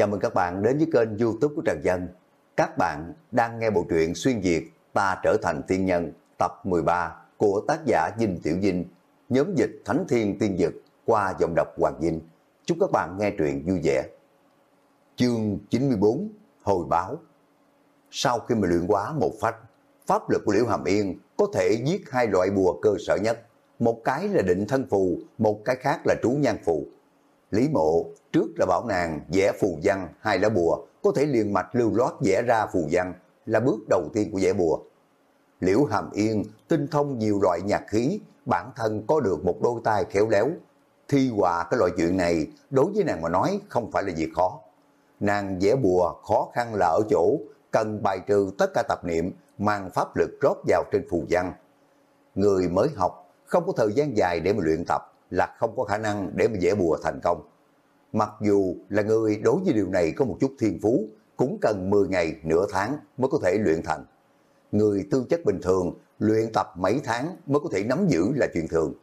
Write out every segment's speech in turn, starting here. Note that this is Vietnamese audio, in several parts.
Chào mừng các bạn đến với kênh youtube của Trần Dân. Các bạn đang nghe bộ truyện Xuyên Việt Ta Trở Thành Tiên Nhân tập 13 của tác giả Dinh Tiểu Dinh, nhóm dịch Thánh Thiên Tiên Dực qua giọng đọc Hoàng Dinh. Chúc các bạn nghe truyện vui vẻ. Chương 94 Hồi báo Sau khi mà luyện quá một phách, pháp lực của Liễu Hàm Yên có thể giết hai loại bùa cơ sở nhất. Một cái là định thân phù, một cái khác là trú nhan phù. Lý mộ trước là bảo nàng vẽ phù văn hai lá bùa có thể liền mạch lưu loát vẽ ra phù văn là bước đầu tiên của vẽ bùa. Liễu Hàm Yên tinh thông nhiều loại nhạc khí, bản thân có được một đôi tay khéo léo. Thi họa cái loại chuyện này đối với nàng mà nói không phải là việc khó. Nàng vẽ bùa khó khăn là ở chỗ cần bài trừ tất cả tập niệm mang pháp lực rót vào trên phù văn. Người mới học không có thời gian dài để mà luyện tập là không có khả năng để mà dễ bùa thành công. Mặc dù là người đối với điều này có một chút thiên phú, cũng cần 10 ngày, nửa tháng mới có thể luyện thành. Người tư chất bình thường, luyện tập mấy tháng mới có thể nắm giữ là chuyện thường.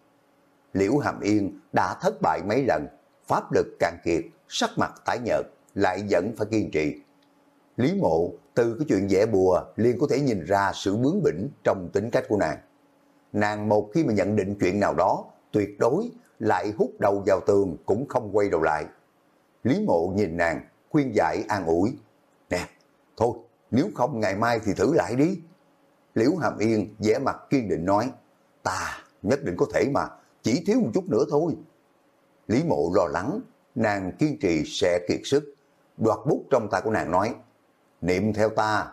Liễu Hàm Yên đã thất bại mấy lần, pháp lực càng kiệt, sắc mặt tái nhợt, lại vẫn phải kiên trì. Lý mộ từ cái chuyện dễ bùa liền có thể nhìn ra sự bướng bỉnh trong tính cách của nàng. Nàng một khi mà nhận định chuyện nào đó, tuyệt đối lại hút đầu vào tường cũng không quay đầu lại. Lý mộ nhìn nàng, khuyên giải an ủi. Nè, thôi, nếu không ngày mai thì thử lại đi. Liễu Hàm Yên vẻ mặt kiên định nói, ta nhất định có thể mà, chỉ thiếu một chút nữa thôi. Lý mộ lo lắng, nàng kiên trì sẽ kiệt sức. Đoạt bút trong tay của nàng nói, niệm theo ta,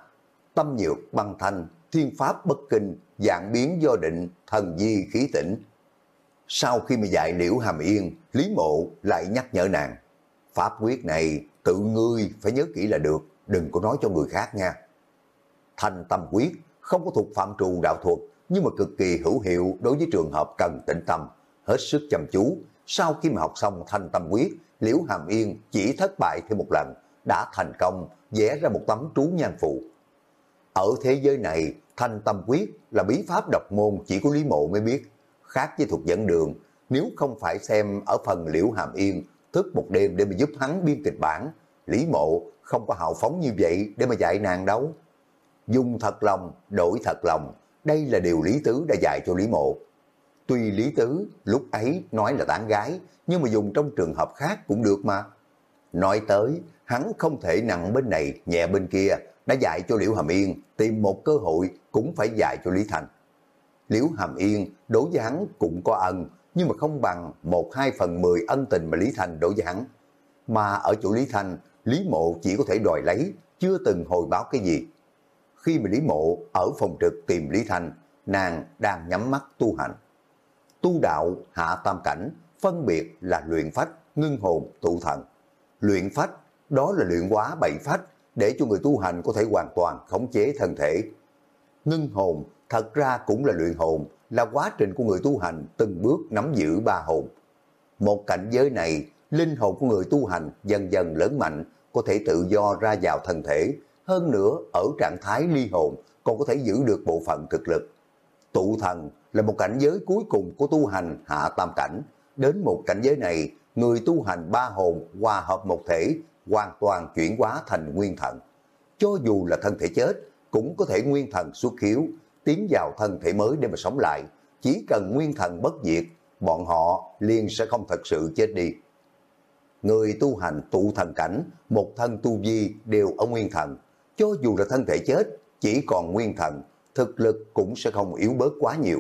tâm nhược băng thanh, thiên pháp bất kinh, dạng biến do định, thần di khí tỉnh. Sau khi mà dạy Liễu Hàm Yên, Lý Mộ lại nhắc nhở nàng. Pháp quyết này tự ngươi phải nhớ kỹ là được, đừng có nói cho người khác nha. Thanh tâm quyết không có thuộc phạm trù đạo thuật, nhưng mà cực kỳ hữu hiệu đối với trường hợp cần tĩnh tâm, hết sức chăm chú. Sau khi mà học xong thanh tâm quyết, Liễu Hàm Yên chỉ thất bại thêm một lần, đã thành công vẽ ra một tấm trú nhan phụ. Ở thế giới này, thanh tâm quyết là bí pháp độc môn chỉ có Lý Mộ mới biết, khác với thuật dẫn đường. Nếu không phải xem ở phần Liễu Hàm Yên thức một đêm để mà giúp hắn biên kịch bản, Lý Mộ không có hào phóng như vậy để mà dạy nàng đâu. Dùng thật lòng, đổi thật lòng, đây là điều Lý Tứ đã dạy cho Lý Mộ. Tuy Lý Tứ lúc ấy nói là tán gái, nhưng mà dùng trong trường hợp khác cũng được mà. Nói tới, hắn không thể nặng bên này, nhẹ bên kia, đã dạy cho Liễu Hàm Yên tìm một cơ hội cũng phải dạy cho Lý Thành. Liễu Hàm Yên đối với hắn cũng có ân, nhưng mà không bằng một hai phần mười ân tình mà Lý Thành đối với hắn. Mà ở chỗ Lý Thành, Lý Mộ chỉ có thể đòi lấy, chưa từng hồi báo cái gì. Khi mà Lý Mộ ở phòng trực tìm Lý Thành, nàng đang nhắm mắt tu hành. Tu đạo hạ tam cảnh, phân biệt là luyện phách, ngưng hồn, tụ thần. Luyện phách, đó là luyện hóa bảy phách, để cho người tu hành có thể hoàn toàn khống chế thân thể. Ngưng hồn thật ra cũng là luyện hồn, là quá trình của người tu hành từng bước nắm giữ ba hồn. Một cảnh giới này, linh hồn của người tu hành dần dần lớn mạnh, có thể tự do ra vào thân thể, hơn nữa ở trạng thái ly hồn còn có thể giữ được bộ phận thực lực. Tụ thần là một cảnh giới cuối cùng của tu hành hạ tam cảnh. Đến một cảnh giới này, người tu hành ba hồn hòa hợp một thể, hoàn toàn chuyển hóa thành nguyên thần. Cho dù là thân thể chết, cũng có thể nguyên thần xuất hiếu, tiến vào thân thể mới để mà sống lại. Chỉ cần nguyên thần bất diệt, bọn họ liền sẽ không thật sự chết đi. Người tu hành tụ thần cảnh, một thân tu vi đều ở nguyên thần. Cho dù là thân thể chết, chỉ còn nguyên thần, thực lực cũng sẽ không yếu bớt quá nhiều.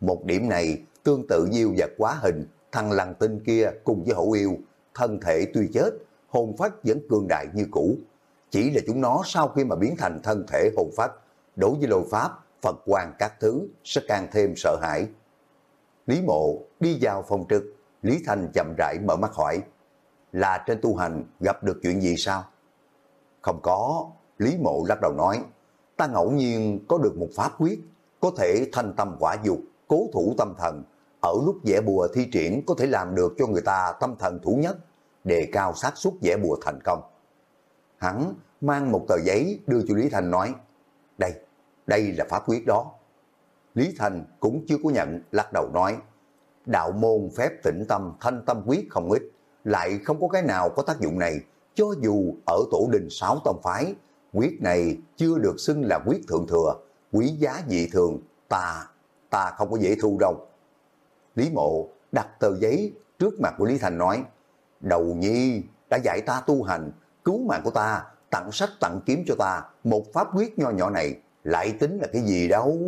Một điểm này tương tự diêu và quá hình, thằng lằn tinh kia cùng với hậu yêu, thân thể tuy chết, hồn phách vẫn cường đại như cũ. Chỉ là chúng nó sau khi mà biến thành thân thể hồn phách, đối với lôi pháp, Phật quan các thứ sẽ càng thêm sợ hãi. Lý mộ đi vào phòng trực, Lý Thành chậm rãi mở mắt hỏi, là trên tu hành gặp được chuyện gì sao? Không có, Lý mộ lắc đầu nói, ta ngẫu nhiên có được một pháp quyết, có thể thanh tâm quả dục, cố thủ tâm thần, ở lúc vẽ bùa thi triển có thể làm được cho người ta tâm thần thủ nhất, đề cao xác suất vẽ bùa thành công. Hắn mang một tờ giấy đưa cho Lý Thành nói, đây, đây là pháp quyết đó. Lý Thành cũng chưa có nhận, lắc đầu nói, đạo môn phép tĩnh tâm thanh tâm quyết không ít, lại không có cái nào có tác dụng này, cho dù ở tổ đình sáu tông phái, quyết này chưa được xưng là quyết thượng thừa, quý giá dị thường, ta, ta không có dễ thu đâu. Lý mộ đặt tờ giấy trước mặt của Lý Thành nói, đầu nhi đã dạy ta tu hành, cứu mạng của ta, tặng sách tặng kiếm cho ta, một pháp quyết nho nhỏ này, lại tính là cái gì đâu.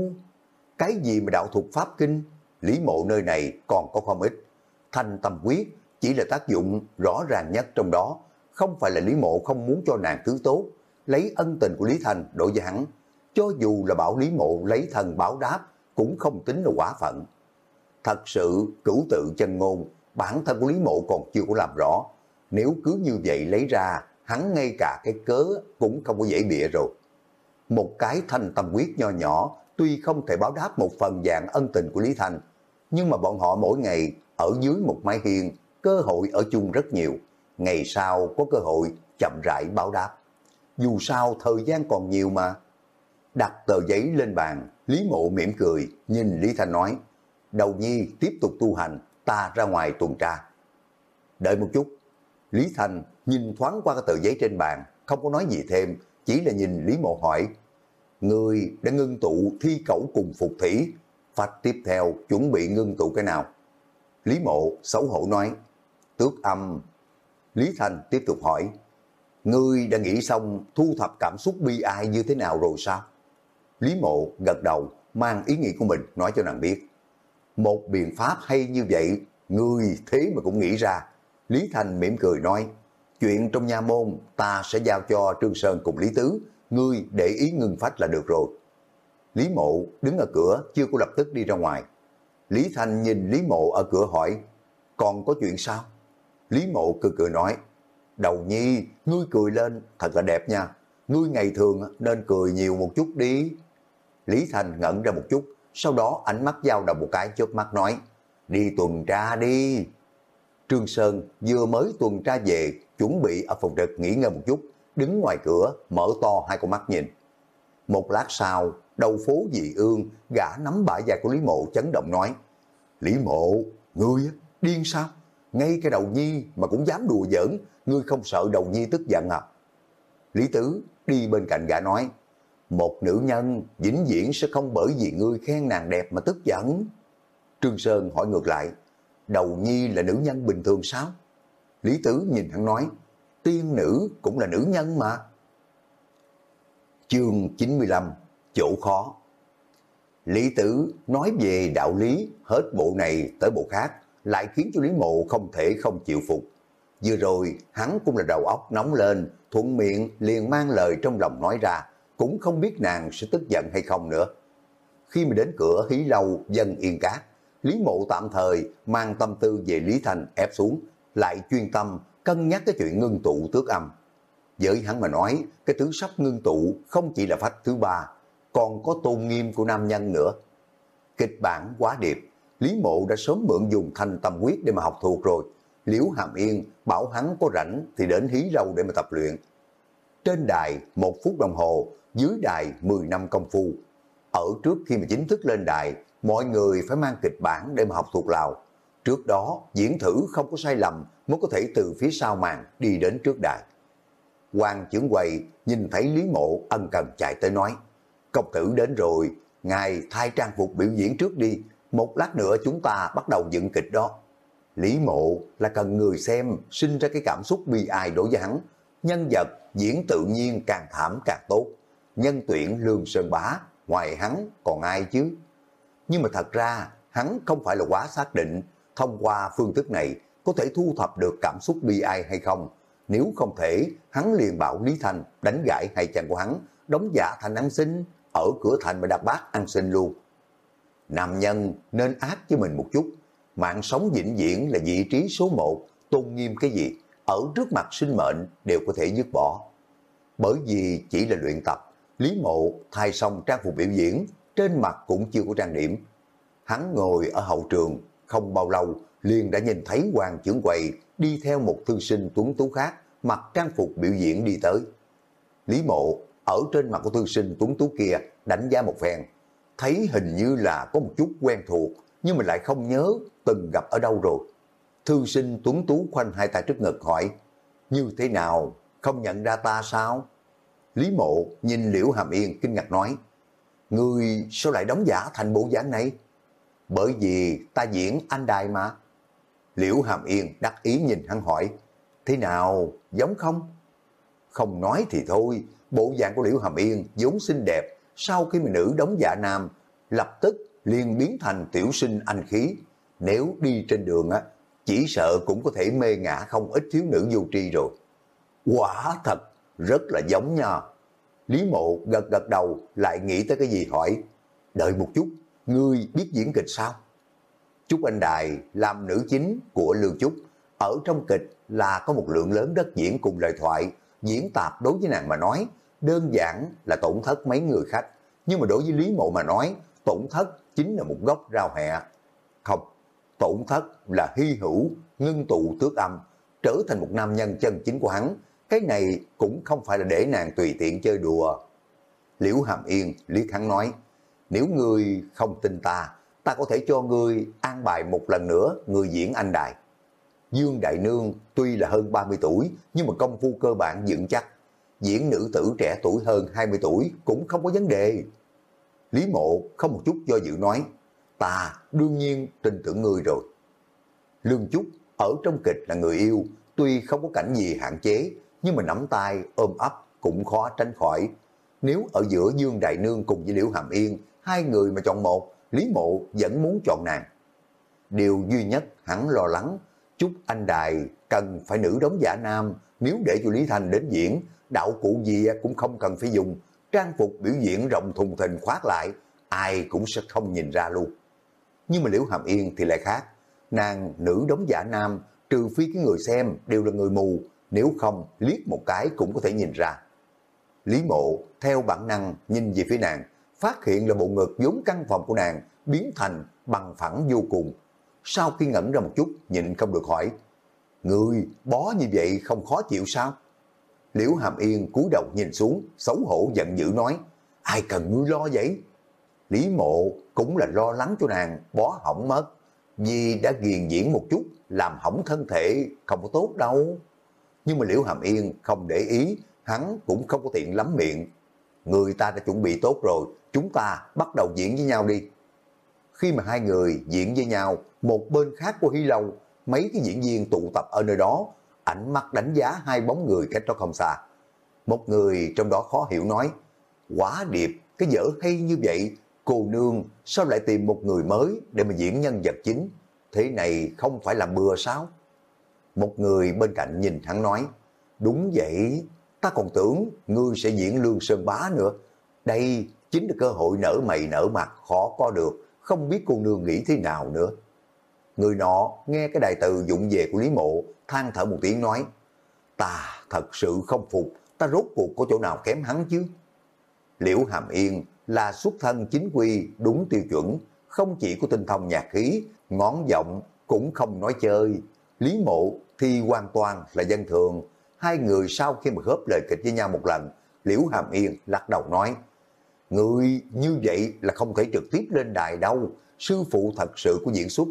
Cái gì mà đạo thuộc pháp kinh, Lý mộ nơi này còn có không ít. Thanh tâm quyết chỉ là tác dụng rõ ràng nhất trong đó, không phải là Lý mộ không muốn cho nàng thứ tốt, lấy ân tình của Lý Thành đổi với hắn. Cho dù là bảo Lý mộ lấy thần báo đáp, cũng không tính là quả phận. Thật sự cửu tự chân ngôn, bản thân của Lý mộ còn chưa có làm rõ. Nếu cứ như vậy lấy ra, hắn ngay cả cái cớ cũng không có dễ bịa rồi. Một cái thanh tâm quyết nho nhỏ, tuy không thể báo đáp một phần dạng ân tình của Lý Thành, nhưng mà bọn họ mỗi ngày ở dưới một mái hiên, cơ hội ở chung rất nhiều. Ngày sau có cơ hội chậm rãi báo đáp. Dù sao thời gian còn nhiều mà. Đặt tờ giấy lên bàn, Lý Mộ mỉm cười, nhìn Lý Thanh nói, đầu nhi tiếp tục tu hành, ta ra ngoài tuần tra. Đợi một chút, Lý Thanh nhìn thoáng qua cái tờ giấy trên bàn, không có nói gì thêm, chỉ là nhìn Lý Mộ hỏi, Người đã ngưng tụ thi cẩu cùng phục thủy, phách tiếp theo chuẩn bị ngưng tụ cái nào? Lý Mộ xấu hổ nói, tước âm. Lý thành tiếp tục hỏi, Ngươi đã nghĩ xong thu thập cảm xúc bi ai như thế nào rồi sao? Lý Mộ gật đầu, mang ý nghĩ của mình nói cho nàng biết. Một biện pháp hay như vậy, ngươi thế mà cũng nghĩ ra. Lý Thành mỉm cười nói, chuyện trong nhà môn ta sẽ giao cho Trương Sơn cùng Lý Tứ, ngươi để ý ngưng phách là được rồi. Lý Mộ đứng ở cửa chưa có lập tức đi ra ngoài. Lý Thành nhìn Lý Mộ ở cửa hỏi, còn có chuyện sao? Lý Mộ cười cười nói, đầu nhi, ngươi cười lên, thật là đẹp nha. Ngươi ngày thường nên cười nhiều một chút đi. Lý Thành ngẩn ra một chút, sau đó ánh mắt giao đầu một cái chớp mắt nói, đi tuần tra đi. Trương Sơn vừa mới tuần tra về, chuẩn bị ở phòng trực nghỉ ngơi một chút, đứng ngoài cửa, mở to hai con mắt nhìn. Một lát sau, đầu phố dị ương, gã nắm bả vai của Lý Mộ chấn động nói, Lý Mộ, ngươi điên sao? Ngay cái đầu nhi mà cũng dám đùa giỡn, ngươi không sợ đầu nhi tức giận à? Lý Tứ đi bên cạnh gã nói, một nữ nhân vĩnh viễn sẽ không bởi vì ngươi khen nàng đẹp mà tức giận. Trương Sơn hỏi ngược lại, đầu nhi là nữ nhân bình thường sao? Lý Tứ nhìn hắn nói, tiên nữ cũng là nữ nhân mà. Chương 95, chỗ khó. Lý Tử nói về đạo lý hết bộ này tới bộ khác, lại khiến cho Lý Mộ không thể không chịu phục. Vừa rồi, hắn cũng là đầu óc nóng lên, thuận miệng liền mang lời trong lòng nói ra, cũng không biết nàng sẽ tức giận hay không nữa. Khi mà đến cửa hí lâu dân yên cát, Lý Mộ tạm thời mang tâm tư về Lý Thành ép xuống, lại chuyên tâm cân nhắc cái chuyện ngưng tụ tước âm. Với hắn mà nói, cái thứ sắp ngưng tụ không chỉ là phách thứ ba, còn có tôn nghiêm của nam nhân nữa. Kịch bản quá điệp, Lý Mộ đã sớm mượn dùng thanh tâm quyết để mà học thuộc rồi. Liễu Hàm Yên bảo hắn có rảnh thì đến hí râu để mà tập luyện. Trên đài một phút đồng hồ, dưới đài 10 năm công phu. Ở trước khi mà chính thức lên đài, mọi người phải mang kịch bản để mà học thuộc lào. Trước đó, diễn thử không có sai lầm mới có thể từ phía sau màn đi đến trước đài. Hoàng trưởng quầy nhìn thấy Lý Mộ ân cần chạy tới nói, công tử đến rồi, ngài thay trang phục biểu diễn trước đi, một lát nữa chúng ta bắt đầu dựng kịch đó. Lý Mộ là cần người xem sinh ra cái cảm xúc bi ai đối với hắn, nhân vật diễn tự nhiên càng thảm càng tốt, nhân tuyển Lương Sơn Bá, ngoài hắn còn ai chứ? Nhưng mà thật ra hắn không phải là quá xác định, thông qua phương thức này có thể thu thập được cảm xúc bi ai hay không. Nếu không thể, hắn liền bảo Lý Thành đánh gãy hai chàng của hắn, đóng giả thành ăn xin, ở cửa thành mà đặt bát ăn xin luôn. Nam nhân nên ác với mình một chút, mạng sống vĩnh viễn là vị trí số một, tôn nghiêm cái gì, ở trước mặt sinh mệnh đều có thể dứt bỏ. Bởi vì chỉ là luyện tập, Lý Mộ thay xong trang phục biểu diễn, trên mặt cũng chưa có trang điểm. Hắn ngồi ở hậu trường, không bao lâu liền đã nhìn thấy Hoàng trưởng quầy đi theo một thư sinh tuấn tú khác, mặc trang phục biểu diễn đi tới. Lý Mộ ở trên mặt của thư sinh tuấn tú kia đánh giá một phen, thấy hình như là có một chút quen thuộc, nhưng mà lại không nhớ từng gặp ở đâu rồi. Thư sinh tuấn tú khoanh hai tay trước ngực hỏi, Như thế nào? Không nhận ra ta sao? Lý mộ nhìn Liễu Hàm Yên kinh ngạc nói, Người sao lại đóng giả thành bộ dáng này? Bởi vì ta diễn anh đài mà. Liễu Hàm Yên đắc ý nhìn hắn hỏi, Thế nào, giống không? Không nói thì thôi, bộ dạng của Liễu Hàm Yên vốn xinh đẹp, sau khi mà nữ đóng giả nam, lập tức liền biến thành tiểu sinh anh khí. Nếu đi trên đường á, chỉ sợ cũng có thể mê ngã không ít thiếu nữ vô tri rồi. Quả thật, rất là giống nha. Lý mộ gật gật đầu lại nghĩ tới cái gì hỏi. Đợi một chút, ngươi biết diễn kịch sao? Trúc Anh Đài làm nữ chính của Lưu Trúc. Ở trong kịch là có một lượng lớn đất diễn cùng lời thoại. Diễn tạp đối với nàng mà nói, đơn giản là tổn thất mấy người khách. Nhưng mà đối với Lý Mộ mà nói, tổn thất chính là một gốc rau hẹ. Không, tổn thất là hy hữu, ngưng tụ tước âm, trở thành một nam nhân chân chính của hắn. Cái này cũng không phải là để nàng tùy tiện chơi đùa. Liễu Hàm Yên liếc hắn nói, nếu ngươi không tin ta, ta có thể cho ngươi an bài một lần nữa người diễn anh đài. Dương Đại Nương tuy là hơn 30 tuổi, nhưng mà công phu cơ bản vững chắc. Diễn nữ tử trẻ tuổi hơn 20 tuổi cũng không có vấn đề. Lý Mộ không một chút do dự nói, ta đương nhiên tin tưởng ngươi rồi. Lương Trúc ở trong kịch là người yêu, tuy không có cảnh gì hạn chế, nhưng mà nắm tay ôm ấp cũng khó tránh khỏi. Nếu ở giữa Dương Đại Nương cùng với Liễu Hàm Yên, hai người mà chọn một, Lý Mộ vẫn muốn chọn nàng. Điều duy nhất hắn lo lắng, chúc anh Đài cần phải nữ đóng giả nam, nếu để cho Lý Thanh đến diễn, đạo cụ gì cũng không cần phải dùng, trang phục biểu diễn rộng thùng thình khoát lại, ai cũng sẽ không nhìn ra luôn. Nhưng mà Liễu Hàm Yên thì lại khác, nàng nữ đóng giả nam, trừ phi cái người xem đều là người mù, nếu không liếc một cái cũng có thể nhìn ra. Lý mộ theo bản năng nhìn về phía nàng, phát hiện là bộ ngực vốn căn phòng của nàng biến thành bằng phẳng vô cùng. Sau khi ngẩn ra một chút, nhịn không được hỏi, Người bó như vậy không khó chịu sao? Liễu Hàm Yên cúi đầu nhìn xuống, xấu hổ giận dữ nói, ai cần ngươi lo vậy? Lý mộ cũng là lo lắng cho nàng bó hỏng mất, vì đã ghiền diễn một chút, làm hỏng thân thể, không có tốt đâu. Nhưng mà Liễu Hàm Yên không để ý, hắn cũng không có tiện lắm miệng. Người ta đã chuẩn bị tốt rồi, chúng ta bắt đầu diễn với nhau đi. Khi mà hai người diễn với nhau, một bên khác của Hy Lâu, mấy cái diễn viên tụ tập ở nơi đó, ánh mắt đánh giá hai bóng người cách đó không xa. Một người trong đó khó hiểu nói, quá điệp, cái dở hay như vậy, cô nương sao lại tìm một người mới để mà diễn nhân vật chính? Thế này không phải là bừa sao? Một người bên cạnh nhìn hắn nói, đúng vậy, ta còn tưởng ngươi sẽ diễn Lương Sơn Bá nữa. Đây chính là cơ hội nở mày nở mặt khó có được, không biết cô nương nghĩ thế nào nữa. Người nọ nghe cái đại từ dụng về của Lý Mộ, than thở một tiếng nói, ta thật sự không phục, ta rốt cuộc có chỗ nào kém hắn chứ. Liễu Hàm Yên là xuất thân chính quy đúng tiêu chuẩn, không chỉ có tinh thông nhạc khí, ngón giọng cũng không nói chơi. Lý Mộ thì hoàn toàn là dân thường. Hai người sau khi mà góp lời kịch với nhau một lần, Liễu Hàm Yên lắc đầu nói, Người như vậy là không thể trực tiếp lên đài đâu, sư phụ thật sự của diễn xuất,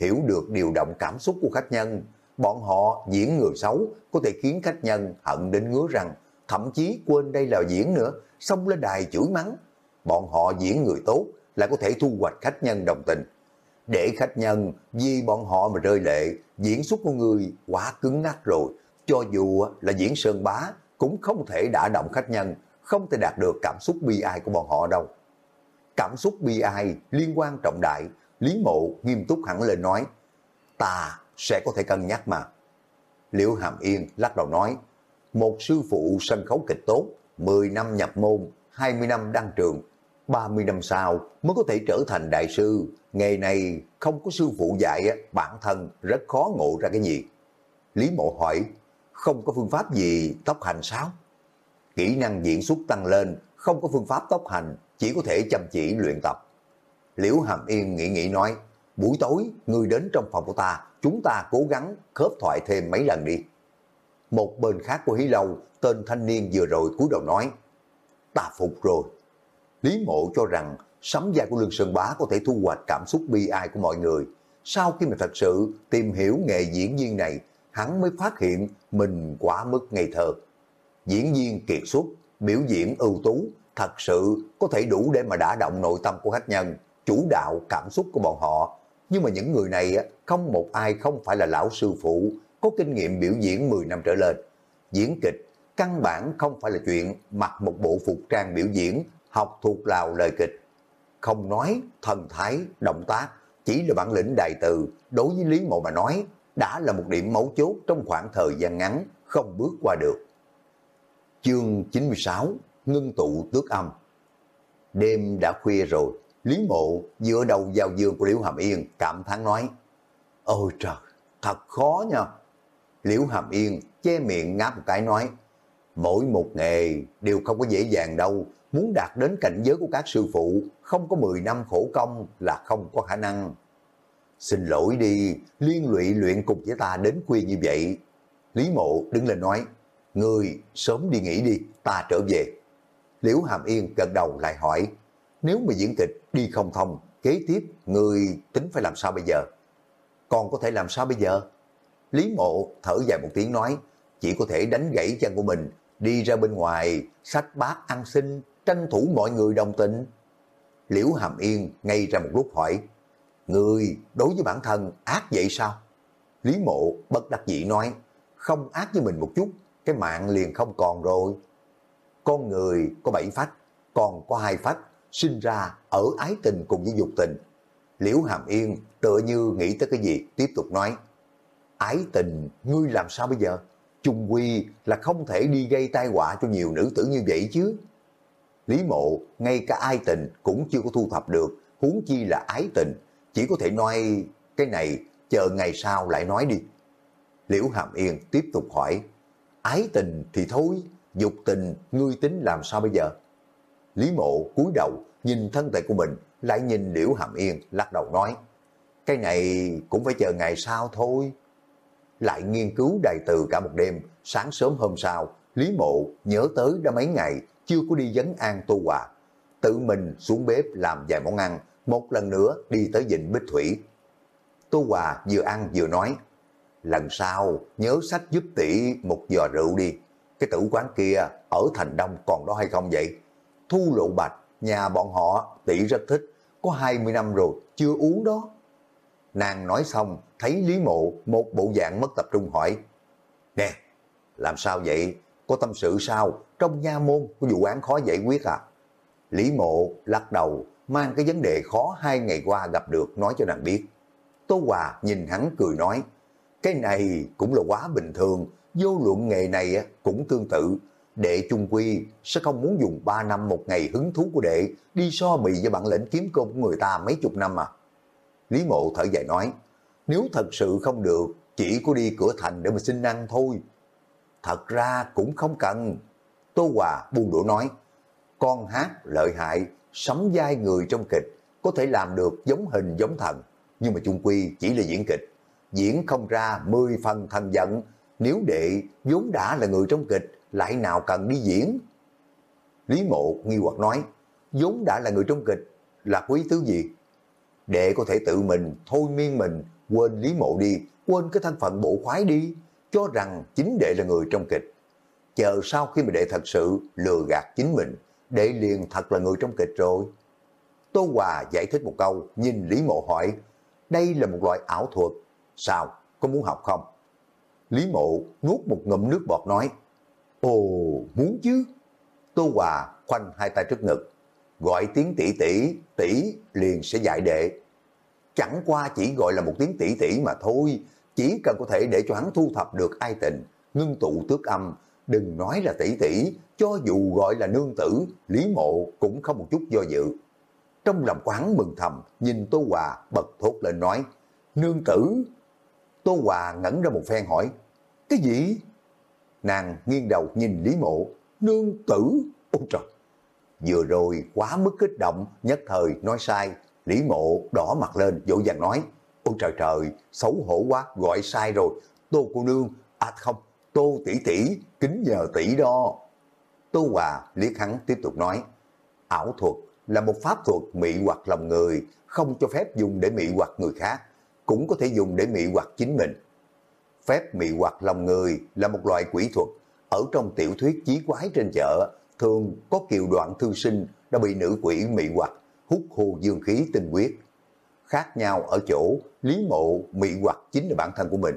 hiểu được điều động cảm xúc của khách nhân. Bọn họ diễn người xấu có thể khiến khách nhân hận đến ngứa rằng, thậm chí quên đây là diễn nữa, xong lên đài chửi mắng. Bọn họ diễn người tốt là có thể thu hoạch khách nhân đồng tình. Để khách nhân vì bọn họ mà rơi lệ, diễn xuất của người quá cứng ngắc rồi. Cho dù là diễn sơn bá, cũng không thể đả động khách nhân, không thể đạt được cảm xúc bi ai của bọn họ đâu. Cảm xúc bi ai liên quan trọng đại, Lý Mộ nghiêm túc hẳn lên nói, ta sẽ có thể cân nhắc mà. Liễu Hàm Yên lắc đầu nói, một sư phụ sân khấu kịch tốt, 10 năm nhập môn, 20 năm đăng trường, 30 năm sau mới có thể trở thành đại sư. Nghề này không có sư phụ dạy, bản thân rất khó ngộ ra cái gì. Lý Mộ hỏi, không có phương pháp gì tốc hành sao? Kỹ năng diễn xuất tăng lên, không có phương pháp tốc hành, chỉ có thể chăm chỉ luyện tập. Liễu Hàm Yên nghĩ nghĩ nói, buổi tối người đến trong phòng của ta, chúng ta cố gắng khớp thoại thêm mấy lần đi. Một bên khác của Hí Lâu, tên thanh niên vừa rồi cúi đầu nói, ta phục rồi. Lý mộ cho rằng sấm dài của Lương Sơn Bá có thể thu hoạch cảm xúc bi ai của mọi người. Sau khi mà thật sự tìm hiểu nghề diễn viên này, hắn mới phát hiện mình quá mức ngây thơ. Diễn viên kiệt xuất, biểu diễn ưu tú, thật sự có thể đủ để mà đả động nội tâm của khách nhân, chủ đạo cảm xúc của bọn họ. Nhưng mà những người này không một ai không phải là lão sư phụ, có kinh nghiệm biểu diễn 10 năm trở lên. Diễn kịch, căn bản không phải là chuyện mặc một bộ phục trang biểu diễn, học thuộc lào lời kịch. Không nói, thần thái, động tác, chỉ là bản lĩnh đại từ, đối với Lý Mộ mà nói, đã là một điểm mấu chốt trong khoảng thời gian ngắn, không bước qua được. Chương 96 Ngưng tụ tước âm Đêm đã khuya rồi, Lý Mộ dựa đầu vào giường của Liễu Hàm Yên cảm thán nói Ôi trời, thật khó nha. Liễu Hàm Yên che miệng ngáp một cái nói Mỗi một nghề đều không có dễ dàng đâu, muốn đạt đến cảnh giới của các sư phụ, không có 10 năm khổ công là không có khả năng. Xin lỗi đi, liên lụy luyện cùng với ta đến khuya như vậy. Lý mộ đứng lên nói, Người sớm đi nghỉ đi, ta trở về. Liễu Hàm Yên gật đầu lại hỏi, nếu mà diễn kịch đi không thông, kế tiếp người tính phải làm sao bây giờ? Còn có thể làm sao bây giờ? Lý mộ thở dài một tiếng nói, chỉ có thể đánh gãy chân của mình, đi ra bên ngoài, sách bát ăn xin, tranh thủ mọi người đồng tình. Liễu Hàm Yên ngay ra một lúc hỏi, Người đối với bản thân ác vậy sao? Lý mộ bất đắc dĩ nói, không ác với mình một chút, cái mạng liền không còn rồi. Con người có bảy phách, còn có hai phách, sinh ra ở ái tình cùng với dục tình. Liễu Hàm Yên tựa như nghĩ tới cái gì, tiếp tục nói, ái tình, ngươi làm sao bây giờ? Trung quy là không thể đi gây tai họa cho nhiều nữ tử như vậy chứ. Lý mộ, ngay cả ai tình cũng chưa có thu thập được, huống chi là ái tình, chỉ có thể nói cái này chờ ngày sau lại nói đi. Liễu Hàm Yên tiếp tục hỏi, ái tình thì thôi, dục tình ngươi tính làm sao bây giờ? Lý mộ cúi đầu nhìn thân thể của mình, lại nhìn Liễu Hàm Yên lắc đầu nói, cái này cũng phải chờ ngày sau thôi. Lại nghiên cứu đại từ cả một đêm, sáng sớm hôm sau, Lý mộ nhớ tới đã mấy ngày chưa có đi dấn an Tô Hòa. Tự mình xuống bếp làm vài món ăn, một lần nữa đi tới dịnh Bích Thủy. Tô Hòa vừa ăn vừa nói, lần sau nhớ sách giúp tỷ một giò rượu đi. Cái tử quán kia ở thành đông còn đó hay không vậy? Thu lộ bạch, nhà bọn họ tỷ rất thích, có 20 năm rồi, chưa uống đó. Nàng nói xong, thấy Lý Mộ một bộ dạng mất tập trung hỏi, Nè, làm sao vậy? Có tâm sự sao? Trong nha môn có vụ án khó giải quyết à? Lý Mộ lắc đầu, mang cái vấn đề khó hai ngày qua gặp được nói cho nàng biết. Tố Hòa nhìn hắn cười nói, cái này cũng là quá bình thường, vô luận nghề này cũng tương tự. Đệ Trung Quy sẽ không muốn dùng 3 năm một ngày hứng thú của đệ đi so bì với bản lĩnh kiếm công của người ta mấy chục năm à. Lý Mộ thở dài nói, nếu thật sự không được, chỉ có đi cửa thành để mà xin ăn thôi. Thật ra cũng không cần. Tô Hòa buông đũa nói, con hát lợi hại, sắm vai người trong kịch, có thể làm được giống hình giống thần, nhưng mà chung quy chỉ là diễn kịch. Diễn không ra 10 phần thần giận, nếu đệ vốn đã là người trong kịch, lại nào cần đi diễn. Lý mộ nghi hoặc nói, vốn đã là người trong kịch, là quý tứ gì? Đệ có thể tự mình, thôi miên mình, quên Lý mộ đi, quên cái thân phận bộ khoái đi, cho rằng chính đệ là người trong kịch. Chờ sau khi mà đệ thật sự lừa gạt chính mình, đệ liền thật là người trong kịch rồi. Tô Hòa giải thích một câu, nhìn Lý Mộ hỏi, đây là một loại ảo thuật, sao, có muốn học không? Lý Mộ nuốt một ngụm nước bọt nói, ồ, muốn chứ. Tô Hòa khoanh hai tay trước ngực, gọi tiếng tỷ tỷ, tỷ liền sẽ dạy đệ. Chẳng qua chỉ gọi là một tiếng tỷ tỷ mà thôi, chỉ cần có thể để cho hắn thu thập được ai tình, ngưng tụ tước âm, đừng nói là tỷ tỷ, cho dù gọi là nương tử, Lý Mộ cũng không một chút do dự. Trong lòng của hắn mừng thầm, nhìn Tô Hòa bật thốt lên nói, nương tử. Tô Hòa ngẩn ra một phen hỏi, cái gì? Nàng nghiêng đầu nhìn Lý Mộ, nương tử, ôi trời. Vừa rồi quá mức kích động, nhất thời nói sai, Lý Mộ đỏ mặt lên, dỗ dàng nói, ôi trời trời, xấu hổ quá, gọi sai rồi, Tô cô nương, à không, Tô tỷ tỷ, kính nhờ tỷ đó. Tô Hòa liếc hắn tiếp tục nói, ảo thuật là một pháp thuật mị hoặc lòng người, không cho phép dùng để mị hoặc người khác, cũng có thể dùng để mị hoặc chính mình. Phép mị hoặc lòng người là một loại quỷ thuật. Ở trong tiểu thuyết chí quái trên chợ, thường có kiều đoạn thư sinh đã bị nữ quỷ mị hoặc hút hồ dương khí tinh quyết. Khác nhau ở chỗ, Lý Mộ mị hoặc chính là bản thân của mình.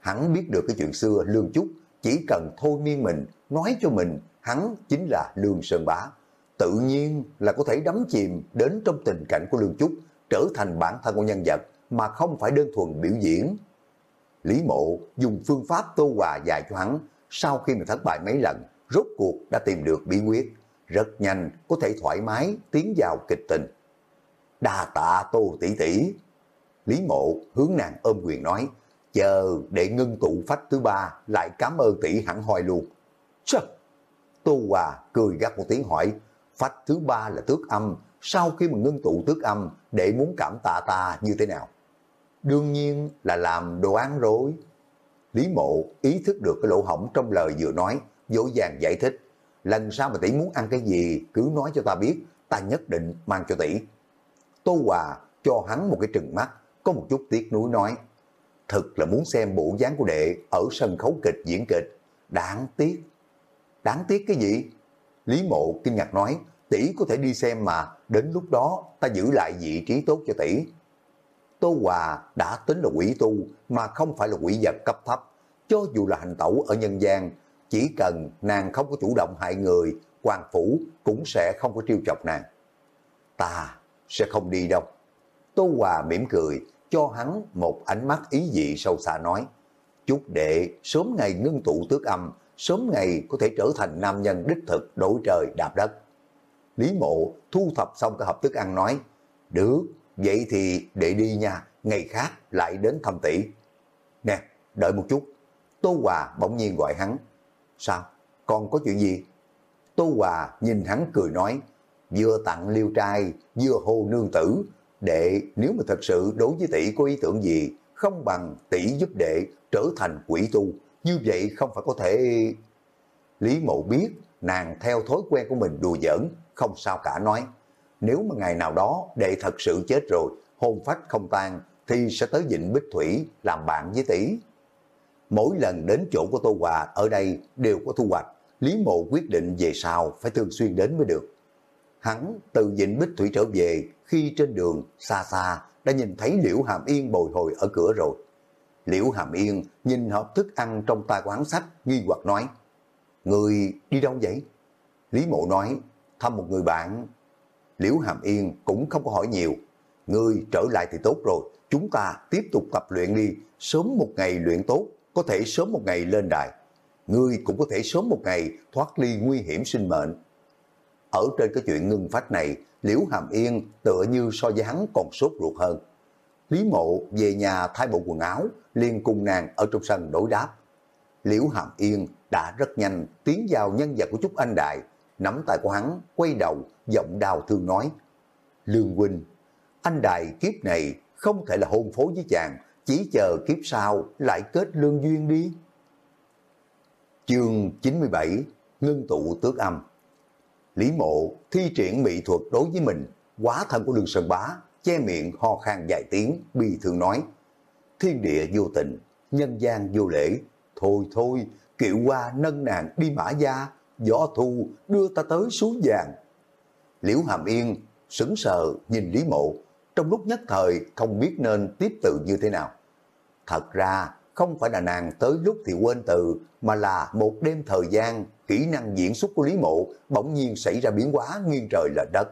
Hắn biết được cái chuyện xưa Lương Trúc, chỉ cần thôi miên mình, nói cho mình, hắn chính là Lương Sơn Bá. Tự nhiên là có thể đắm chìm đến trong tình cảnh của Lương Trúc, trở thành bản thân của nhân vật, mà không phải đơn thuần biểu diễn. Lý Mộ dùng phương pháp tô hòa dài cho hắn, sau khi mà thất bại mấy lần, rốt cuộc đã tìm được bí quyết, rất nhanh có thể thoải mái tiến vào kịch tình. Đa tạ tô tỷ tỷ. Lý Mộ hướng nàng ôm quyền nói, chờ để ngưng tụ phách thứ ba lại cảm ơn tỷ hẳn hoài luôn. Chà! Tô Hòa cười gắt một tiếng hỏi, phách thứ ba là tước âm, sau khi mà ngưng tụ tước âm để muốn cảm tạ ta như thế nào? Đương nhiên là làm đồ án rồi. Lý mộ ý thức được cái lỗ hỏng trong lời vừa nói, dỗ dàng giải thích. Lần sau mà tỷ muốn ăn cái gì, cứ nói cho ta biết, ta nhất định mang cho tỷ. Tô Hòa cho hắn một cái trừng mắt, có một chút tiếc nuối nói. Thực là muốn xem bộ dáng của đệ ở sân khấu kịch diễn kịch. Đáng tiếc. Đáng tiếc cái gì? Lý mộ kinh ngạc nói, tỷ có thể đi xem mà, đến lúc đó ta giữ lại vị trí tốt cho tỷ. Tô Hòa đã tính là quỷ tu mà không phải là quỷ vật cấp thấp. Cho dù là hành tẩu ở nhân gian, chỉ cần nàng không có chủ động hại người, quan phủ cũng sẽ không có triêu chọc nàng. Ta sẽ không đi đâu. Tô Hòa mỉm cười, cho hắn một ánh mắt ý dị sâu xa nói. Chúc đệ sớm ngày ngưng tụ tước âm, sớm ngày có thể trở thành nam nhân đích thực đổi trời đạp đất. Lý mộ thu thập xong cái hộp thức ăn nói, được, vậy thì đệ đi nha, ngày khác lại đến thăm tỷ. Nè, đợi một chút. Tô Hòa bỗng nhiên gọi hắn. Sao? Còn có chuyện gì? Tô Hòa nhìn hắn cười nói, vừa tặng liêu trai, vừa hô nương tử, đệ nếu mà thật sự đối với tỷ có ý tưởng gì, không bằng tỷ giúp đệ trở thành quỷ tu, như vậy không phải có thể... Lý mộ biết nàng theo thói quen của mình đùa giỡn, không sao cả nói. Nếu mà ngày nào đó đệ thật sự chết rồi, hồn phách không tan, thì sẽ tới Vịnh Bích Thủy làm bạn với tỷ. Mỗi lần đến chỗ của Tô Hòa ở đây đều có thu hoạch, Lý Mộ quyết định về sau phải thường xuyên đến mới được. Hắn từ Vịnh Bích Thủy trở về, khi trên đường xa xa đã nhìn thấy Liễu Hàm Yên bồi hồi ở cửa rồi. Liễu Hàm Yên nhìn hộp thức ăn trong tay quán sách, nghi hoặc nói, Người đi đâu vậy? Lý Mộ nói, thăm một người bạn. Liễu Hàm Yên cũng không có hỏi nhiều. Người trở lại thì tốt rồi, chúng ta tiếp tục tập luyện đi, sớm một ngày luyện tốt, có thể sớm một ngày lên đài. Ngươi cũng có thể sớm một ngày thoát ly nguy hiểm sinh mệnh. Ở trên cái chuyện ngưng phát này, Liễu Hàm Yên tựa như so với hắn còn sốt ruột hơn. Lý Mộ về nhà thay bộ quần áo, liền cùng nàng ở trong sân đối đáp. Liễu Hàm Yên đã rất nhanh tiến vào nhân vật của Trúc Anh Đại, nắm tay của hắn, quay đầu, giọng đào thương nói. Lương Huynh, anh Đại kiếp này không thể là hôn phối với chàng, chỉ chờ kiếp sau lại kết lương duyên đi. Chương 97 Ngưng tụ tước âm Lý mộ thi triển mỹ thuật đối với mình, quá thân của đường sơn bá, che miệng ho khan dài tiếng, bi thường nói. Thiên địa vô tình, nhân gian vô lễ, thôi thôi, kiệu qua nâng nàng đi mã gia, gió thu đưa ta tới suối vàng. Liễu Hàm Yên sững sờ nhìn Lý Mộ, trong lúc nhất thời không biết nên tiếp tự như thế nào. Thật ra không phải là nàng tới lúc thì quên từ, mà là một đêm thời gian, kỹ năng diễn xuất của Lý Mộ bỗng nhiên xảy ra biến hóa nghiêng trời lệch đất.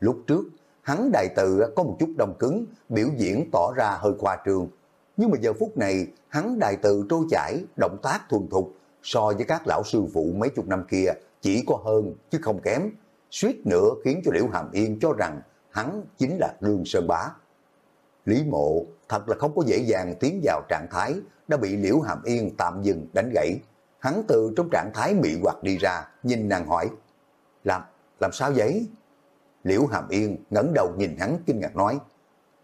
Lúc trước, hắn đại từ có một chút đông cứng, biểu diễn tỏ ra hơi khoa trương. Nhưng mà giờ phút này, hắn đại từ trôi chảy, động tác thuần thục, so với các lão sư phụ mấy chục năm kia, chỉ có hơn chứ không kém. Suýt nữa khiến cho Liễu Hàm Yên cho rằng hắn chính là Lương Sơn Bá. Lý Mộ thật là không có dễ dàng tiến vào trạng thái đã bị Liễu Hàm Yên tạm dừng đánh gãy. Hắn từ trong trạng thái mị hoặc đi ra, nhìn nàng hỏi, làm, làm sao vậy? Liễu Hàm Yên ngẩng đầu nhìn hắn kinh ngạc nói,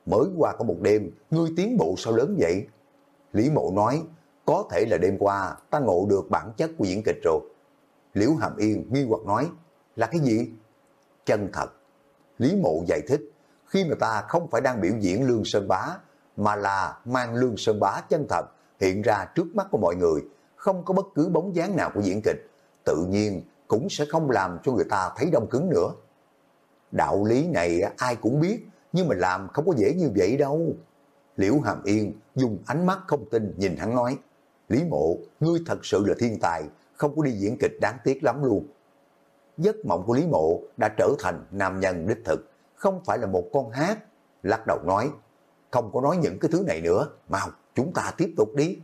mới qua có một đêm, ngươi tiến bộ sao lớn vậy? Lý Mộ nói, có thể là đêm qua ta ngộ được bản chất của diễn kịch rồi. Liễu Hàm Yên nghi hoặc nói, là cái gì? Chân thật. Lý Mộ giải thích, khi mà ta không phải đang biểu diễn Lương Sơn Bá, mà là mang Lương Sơn Bá chân thật, hiện ra trước mắt của mọi người, không có bất cứ bóng dáng nào của diễn kịch, tự nhiên cũng sẽ không làm cho người ta thấy đông cứng nữa. Đạo lý này ai cũng biết, nhưng mà làm không có dễ như vậy đâu. Liễu Hàm Yên dùng ánh mắt không tin nhìn hắn nói, Lý Mộ, ngươi thật sự là thiên tài, không có đi diễn kịch đáng tiếc lắm luôn. Giấc mộng của Lý Mộ đã trở thành nam nhân đích thực, không phải là một con hát. Lắc đầu nói, không có nói những cái thứ này nữa, mau, chúng ta tiếp tục đi.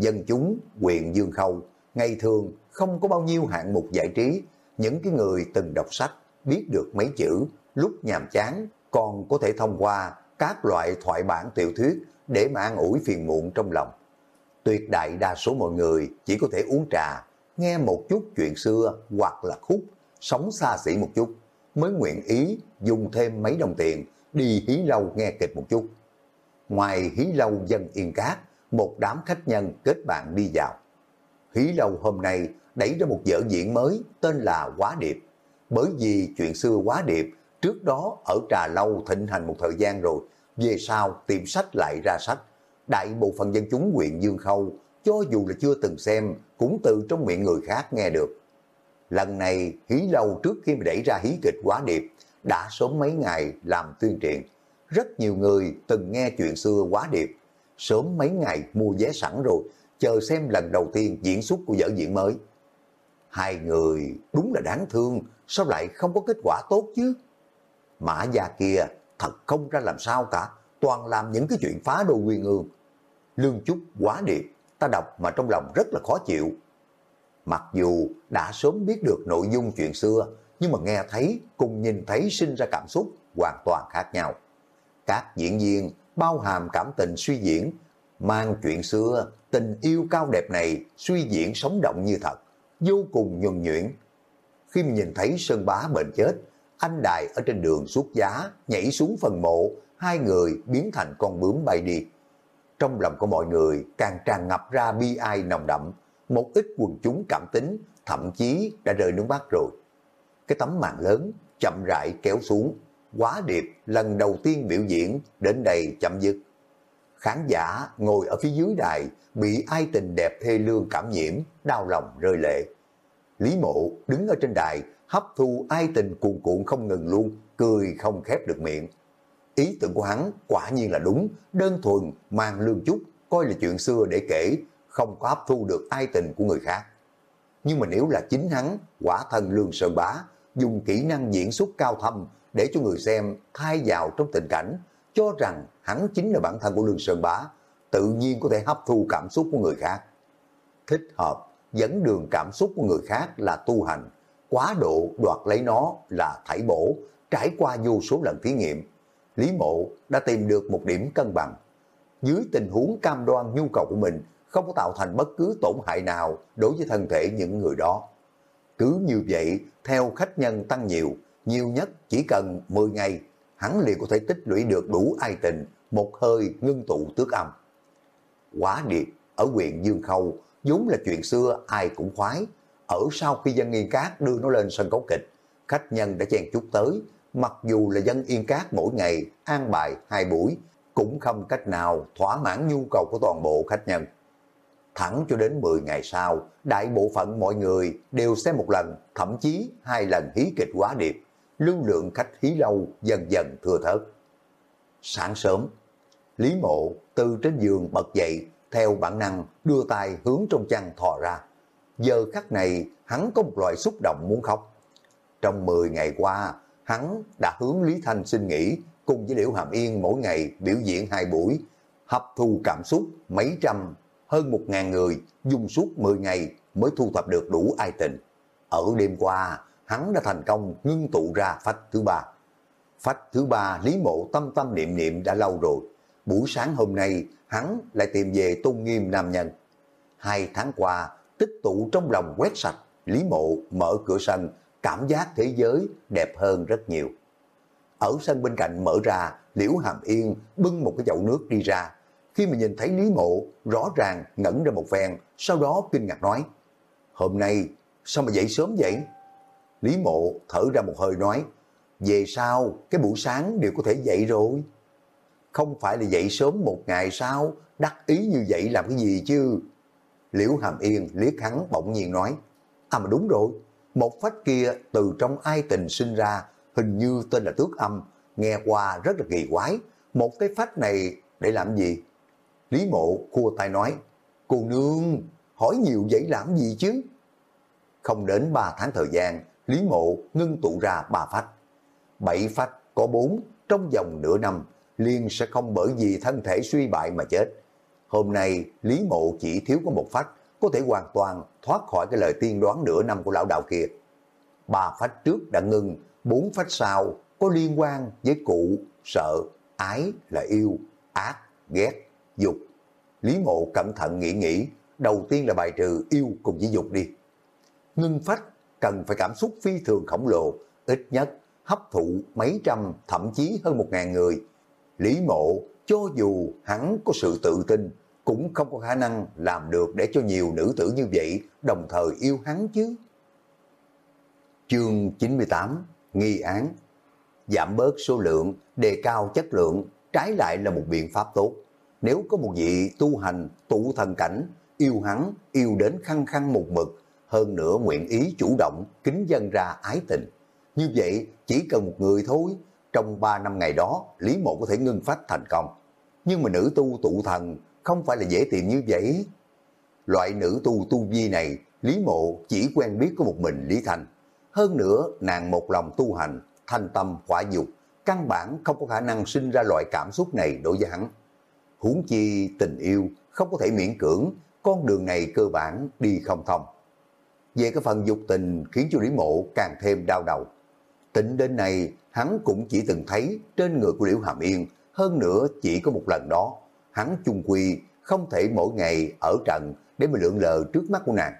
Dân chúng, quyền Dương Khâu, ngày thường không có bao nhiêu hạng mục giải trí, những cái người từng đọc sách, biết được mấy chữ, lúc nhàm chán, còn có thể thông qua các loại thoại bản tiểu thuyết để mà an ủi phiền muộn trong lòng. Tuyệt đại đa số mọi người chỉ có thể uống trà, nghe một chút chuyện xưa hoặc là khúc, sống xa xỉ một chút, mới nguyện ý dùng thêm mấy đồng tiền đi hí lâu nghe kịch một chút. Ngoài hí lâu dân yên cát, một đám khách nhân kết bạn đi vào. Hí lâu hôm nay đẩy ra một vở diễn mới tên là Quá Điệp. Bởi vì chuyện xưa Quá Điệp trước đó ở trà lâu thịnh hành một thời gian rồi, về sau tìm sách lại ra sách. Đại bộ phận dân chúng huyện Dương Khâu, cho dù là chưa từng xem, cũng từ trong miệng người khác nghe được. Lần này hí lâu trước khi mà đẩy ra hí kịch Quá Điệp, đã sớm mấy ngày làm tuyên truyền. Rất nhiều người từng nghe chuyện xưa Quá Điệp, sớm mấy ngày mua vé sẵn rồi, chờ xem lần đầu tiên diễn xuất của vở diễn mới. Hai người đúng là đáng thương, sao lại không có kết quả tốt chứ? Mã già kia thật không ra làm sao cả, toàn làm những cái chuyện phá đồ nguyên ương. Lương Trúc quá điệp, ta đọc mà trong lòng rất là khó chịu. Mặc dù đã sớm biết được nội dung chuyện xưa, nhưng mà nghe thấy cùng nhìn thấy sinh ra cảm xúc hoàn toàn khác nhau. Các diễn viên bao hàm cảm tình suy diễn, mang chuyện xưa, tình yêu cao đẹp này suy diễn sống động như thật, vô cùng nhuần nhuyễn. Khi nhìn thấy Sơn Bá bệnh chết, anh Đại ở trên đường xuất giá, nhảy xuống phần mộ, hai người biến thành con bướm bay đi. Trong lòng của mọi người càng tràn ngập ra bi ai nồng đậm, một ít quần chúng cảm tính, thậm chí đã rơi nước mắt rồi. Cái tấm màn lớn chậm rãi kéo xuống, quá điệp lần đầu tiên biểu diễn đến đây chậm dứt. Khán giả ngồi ở phía dưới đài bị ai tình đẹp thê lương cảm nhiễm, đau lòng rơi lệ. Lý mộ đứng ở trên đài hấp thu ai tình cuồn cuộn không ngừng luôn, cười không khép được miệng. Ý tưởng của hắn quả nhiên là đúng, đơn thuần mang lương chút, coi là chuyện xưa để kể, không có hấp thu được ai tình của người khác. Nhưng mà nếu là chính hắn, quả thân lương sơn bá, dùng kỹ năng diễn xuất cao thâm để cho người xem thay vào trong tình cảnh, cho rằng hắn chính là bản thân của lương sơn bá, tự nhiên có thể hấp thu cảm xúc của người khác. Thích hợp, dẫn đường cảm xúc của người khác là tu hành, quá độ đoạt lấy nó là thải bổ, trải qua vô số lần thí nghiệm. Lý mộ đã tìm được một điểm cân bằng. Dưới tình huống cam đoan nhu cầu của mình, không có tạo thành bất cứ tổn hại nào đối với thân thể những người đó. Cứ như vậy, theo khách nhân tăng nhiều, nhiều nhất chỉ cần 10 ngày, hắn liền có thể tích lũy được đủ ai tình, một hơi ngưng tụ tước âm. Quá điệp, ở huyện Dương Khâu, vốn là chuyện xưa ai cũng khoái, ở sau khi dân Yên Cát đưa nó lên sân khấu kịch, khách nhân đã chen chúc tới, mặc dù là dân Yên Cát mỗi ngày an bài hai buổi, cũng không cách nào thỏa mãn nhu cầu của toàn bộ khách nhân. Thẳng cho đến 10 ngày sau, đại bộ phận mọi người đều xem một lần, thậm chí hai lần hí kịch quá điệp, lưu lượng khách hí lâu dần dần thừa thớt. Sáng sớm, Lý Mộ từ trên giường bật dậy, theo bản năng đưa tay hướng trong chăn thò ra giờ khắc này hắn có một loại xúc động muốn khóc. Trong 10 ngày qua, hắn đã hướng Lý Thanh xin nghỉ cùng với Liễu Hàm Yên mỗi ngày biểu diễn hai buổi, hấp thu cảm xúc mấy trăm, hơn một ngàn người dùng suốt 10 ngày mới thu thập được đủ ai tình. Ở đêm qua, hắn đã thành công ngưng tụ ra phách thứ ba. Phách thứ ba Lý Mộ tâm tâm niệm niệm đã lâu rồi. Buổi sáng hôm nay, hắn lại tìm về tôn nghiêm nam nhân. Hai tháng qua, tích tụ trong lòng quét sạch, Lý Mộ mở cửa sân, cảm giác thế giới đẹp hơn rất nhiều. Ở sân bên cạnh mở ra, Liễu Hàm Yên bưng một cái chậu nước đi ra. Khi mà nhìn thấy Lý Mộ, rõ ràng ngẩn ra một phen, sau đó kinh ngạc nói, Hôm nay, sao mà dậy sớm vậy? Lý Mộ thở ra một hơi nói, về sau, cái buổi sáng đều có thể dậy rồi. Không phải là dậy sớm một ngày sau, đắc ý như vậy làm cái gì chứ? Liễu Hàm Yên liếc hắn bỗng nhiên nói, à mà đúng rồi, một phách kia từ trong ai tình sinh ra, hình như tên là Tước Âm, nghe qua rất là kỳ quái, một cái phách này để làm gì? Lý Mộ khua tay nói, cô nương, hỏi nhiều vậy làm gì chứ? Không đến 3 tháng thời gian, Lý Mộ ngưng tụ ra ba phách. Bảy phách có bốn trong vòng nửa năm, liền sẽ không bởi vì thân thể suy bại mà chết. Hôm nay, Lý Mộ chỉ thiếu có một phách, có thể hoàn toàn thoát khỏi cái lời tiên đoán nửa năm của lão đạo kia. Ba phách trước đã ngưng, bốn phách sau có liên quan với cụ, sợ, ái là yêu, ác, ghét, dục. Lý Mộ cẩn thận nghĩ nghĩ, đầu tiên là bài trừ yêu cùng với dục đi. Ngưng phách cần phải cảm xúc phi thường khổng lồ, ít nhất hấp thụ mấy trăm, thậm chí hơn một ngàn người. Lý Mộ, cho dù hắn có sự tự tin, cũng không có khả năng làm được để cho nhiều nữ tử như vậy đồng thời yêu hắn chứ. Chương 98 Nghi án Giảm bớt số lượng, đề cao chất lượng, trái lại là một biện pháp tốt. Nếu có một vị tu hành, tụ thần cảnh, yêu hắn, yêu đến khăng khăng một mực, hơn nữa nguyện ý chủ động, kính dân ra ái tình. Như vậy, chỉ cần một người thôi, trong 3 năm ngày đó, Lý Mộ có thể ngưng phách thành công. Nhưng mà nữ tu tụ thần không phải là dễ tìm như vậy. Loại nữ tu tu vi này, Lý Mộ chỉ quen biết có một mình Lý Thành. Hơn nữa, nàng một lòng tu hành, thanh tâm quả dục, căn bản không có khả năng sinh ra loại cảm xúc này đối với hắn. Huống chi tình yêu không có thể miễn cưỡng, con đường này cơ bản đi không thông. Về cái phần dục tình khiến cho Lý Mộ càng thêm đau đầu. Tính đến này, hắn cũng chỉ từng thấy trên người của Liễu Hàm Yên, hơn nữa chỉ có một lần đó. Hắn chung quy không thể mỗi ngày ở trận để mà lượn lờ trước mắt của nàng.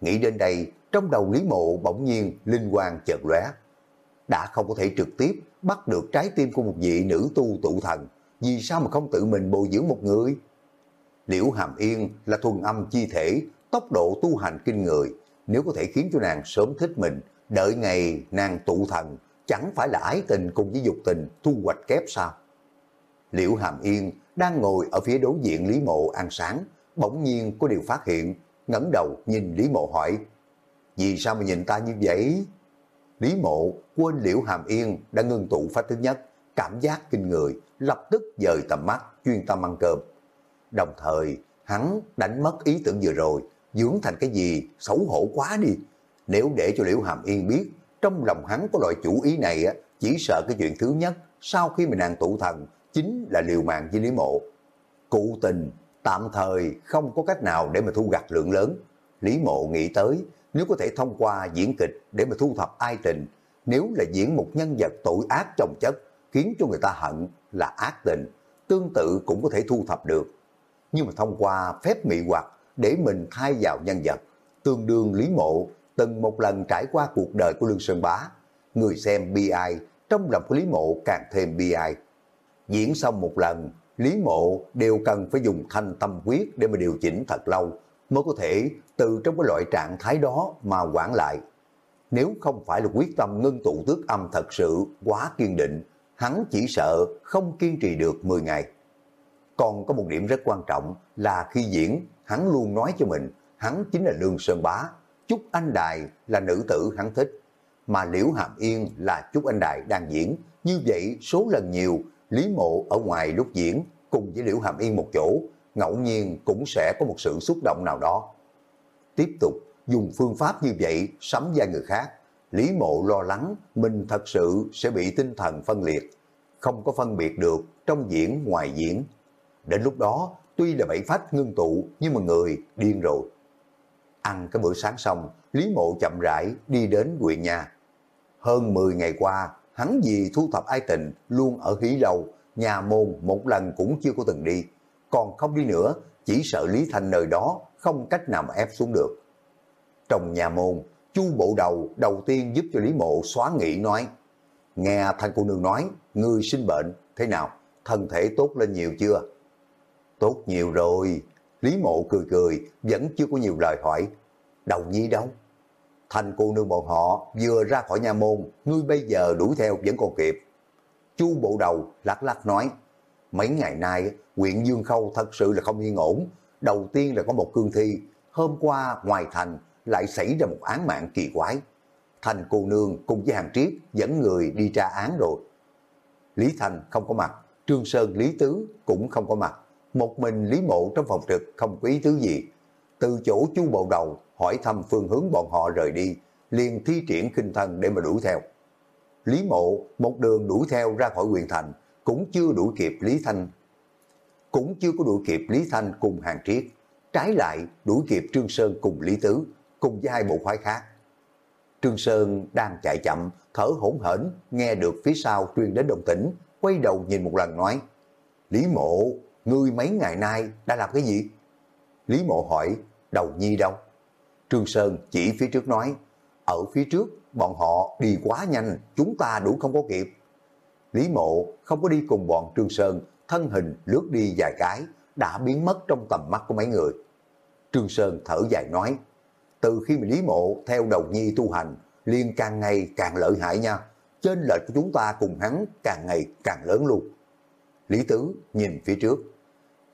Nghĩ đến đây, trong đầu Lý Mộ bỗng nhiên linh quang chợt lóe. Đã không có thể trực tiếp bắt được trái tim của một vị nữ tu tụ thần, vì sao mà không tự mình bồi dưỡng một người? Liễu Hàm Yên là thuần âm chi thể, tốc độ tu hành kinh người, nếu có thể khiến cho nàng sớm thích mình, đợi ngày nàng tụ thần, chẳng phải là ái tình cùng với dục tình thu hoạch kép sao? Liễu Hàm Yên đang ngồi ở phía đối diện Lý Mộ ăn sáng, bỗng nhiên có điều phát hiện, ngẩng đầu nhìn Lý Mộ hỏi, vì sao mà nhìn ta như vậy? Lý Mộ quên Liễu Hàm Yên đã ngưng tụ phát thứ nhất, cảm giác kinh người, lập tức dời tầm mắt, chuyên tâm ăn cơm. Đồng thời, hắn đánh mất ý tưởng vừa rồi, dưỡng thành cái gì xấu hổ quá đi. Nếu để cho Liễu Hàm Yên biết, trong lòng hắn có loại chủ ý này, á, chỉ sợ cái chuyện thứ nhất, sau khi mình nàng tụ thần, chính là liều mạng với Lý Mộ. Cụ tình, tạm thời không có cách nào để mà thu gặt lượng lớn. Lý Mộ nghĩ tới, nếu có thể thông qua diễn kịch để mà thu thập ai tình, nếu là diễn một nhân vật tội ác chồng chất, khiến cho người ta hận là ác tình, tương tự cũng có thể thu thập được. Nhưng mà thông qua phép mị hoặc để mình thay vào nhân vật, tương đương Lý Mộ từng một lần trải qua cuộc đời của Lương Sơn Bá. Người xem bi ai, trong lòng của Lý Mộ càng thêm bi ai. Diễn xong một lần, Lý Mộ đều cần phải dùng thanh tâm quyết để mà điều chỉnh thật lâu, mới có thể từ trong cái loại trạng thái đó mà quản lại. Nếu không phải là quyết tâm ngưng tụ tước âm thật sự quá kiên định, hắn chỉ sợ không kiên trì được 10 ngày. Còn có một điểm rất quan trọng là khi diễn, hắn luôn nói cho mình, hắn chính là Lương Sơn Bá, Trúc Anh Đài là nữ tử hắn thích, mà Liễu Hàm Yên là Trúc Anh Đài đang diễn. Như vậy số lần nhiều, Lý Mộ ở ngoài lúc diễn cùng với Liễu Hàm Yên một chỗ, ngẫu nhiên cũng sẽ có một sự xúc động nào đó. Tiếp tục dùng phương pháp như vậy sắm vai người khác, Lý Mộ lo lắng mình thật sự sẽ bị tinh thần phân liệt, không có phân biệt được trong diễn ngoài diễn. Đến lúc đó, tuy là bảy phách ngưng tụ nhưng mà người điên rồi. Ăn cái bữa sáng xong, Lý Mộ chậm rãi đi đến huyện nhà. Hơn 10 ngày qua, hắn vì thu thập ai tình luôn ở hí lâu, nhà môn một lần cũng chưa có từng đi. Còn không đi nữa, chỉ sợ Lý Thành nơi đó không cách nào mà ép xuống được. Trong nhà môn, chu bộ đầu đầu tiên giúp cho Lý Mộ xóa nghị nói, nghe thanh cô nương nói, ngươi sinh bệnh, thế nào, thân thể tốt lên nhiều chưa? Tốt nhiều rồi, Lý Mộ cười cười, vẫn chưa có nhiều lời hỏi. Đầu nhi đâu? Thành cô nương bọn họ vừa ra khỏi nhà môn, ngươi bây giờ đuổi theo vẫn còn kịp. Chu bộ đầu lắc lắc nói, mấy ngày nay huyện Dương Khâu thật sự là không yên ổn. Đầu tiên là có một cương thi, hôm qua ngoài thành lại xảy ra một án mạng kỳ quái. Thành cô nương cùng với hàng triết dẫn người đi tra án rồi. Lý Thành không có mặt, Trương Sơn Lý Tứ cũng không có mặt. Một mình Lý Mộ trong phòng trực không có ý tứ gì. Từ chỗ chu bộ đầu hỏi thăm phương hướng bọn họ rời đi, liền thi triển kinh thần để mà đuổi theo. Lý Mộ một đường đuổi theo ra khỏi quyền thành, cũng chưa đuổi kịp Lý Thanh. Cũng chưa có đuổi kịp Lý Thanh cùng hàng triết. Trái lại đuổi kịp Trương Sơn cùng Lý Tứ, cùng với hai bộ khoái khác. Trương Sơn đang chạy chậm, thở hổn hển, nghe được phía sau truyền đến đồng tĩnh, quay đầu nhìn một lần nói, Lý Mộ, ngươi mấy ngày nay đã làm cái gì? Lý Mộ hỏi, đầu nhi đâu? Trương Sơn chỉ phía trước nói, ở phía trước bọn họ đi quá nhanh, chúng ta đủ không có kịp. Lý Mộ không có đi cùng bọn Trương Sơn, thân hình lướt đi vài cái, đã biến mất trong tầm mắt của mấy người. Trương Sơn thở dài nói, từ khi mà Lý Mộ theo đầu nhi tu hành, liên càng ngày càng lợi hại nha, trên lệch của chúng ta cùng hắn càng ngày càng lớn luôn. Lý Tứ nhìn phía trước,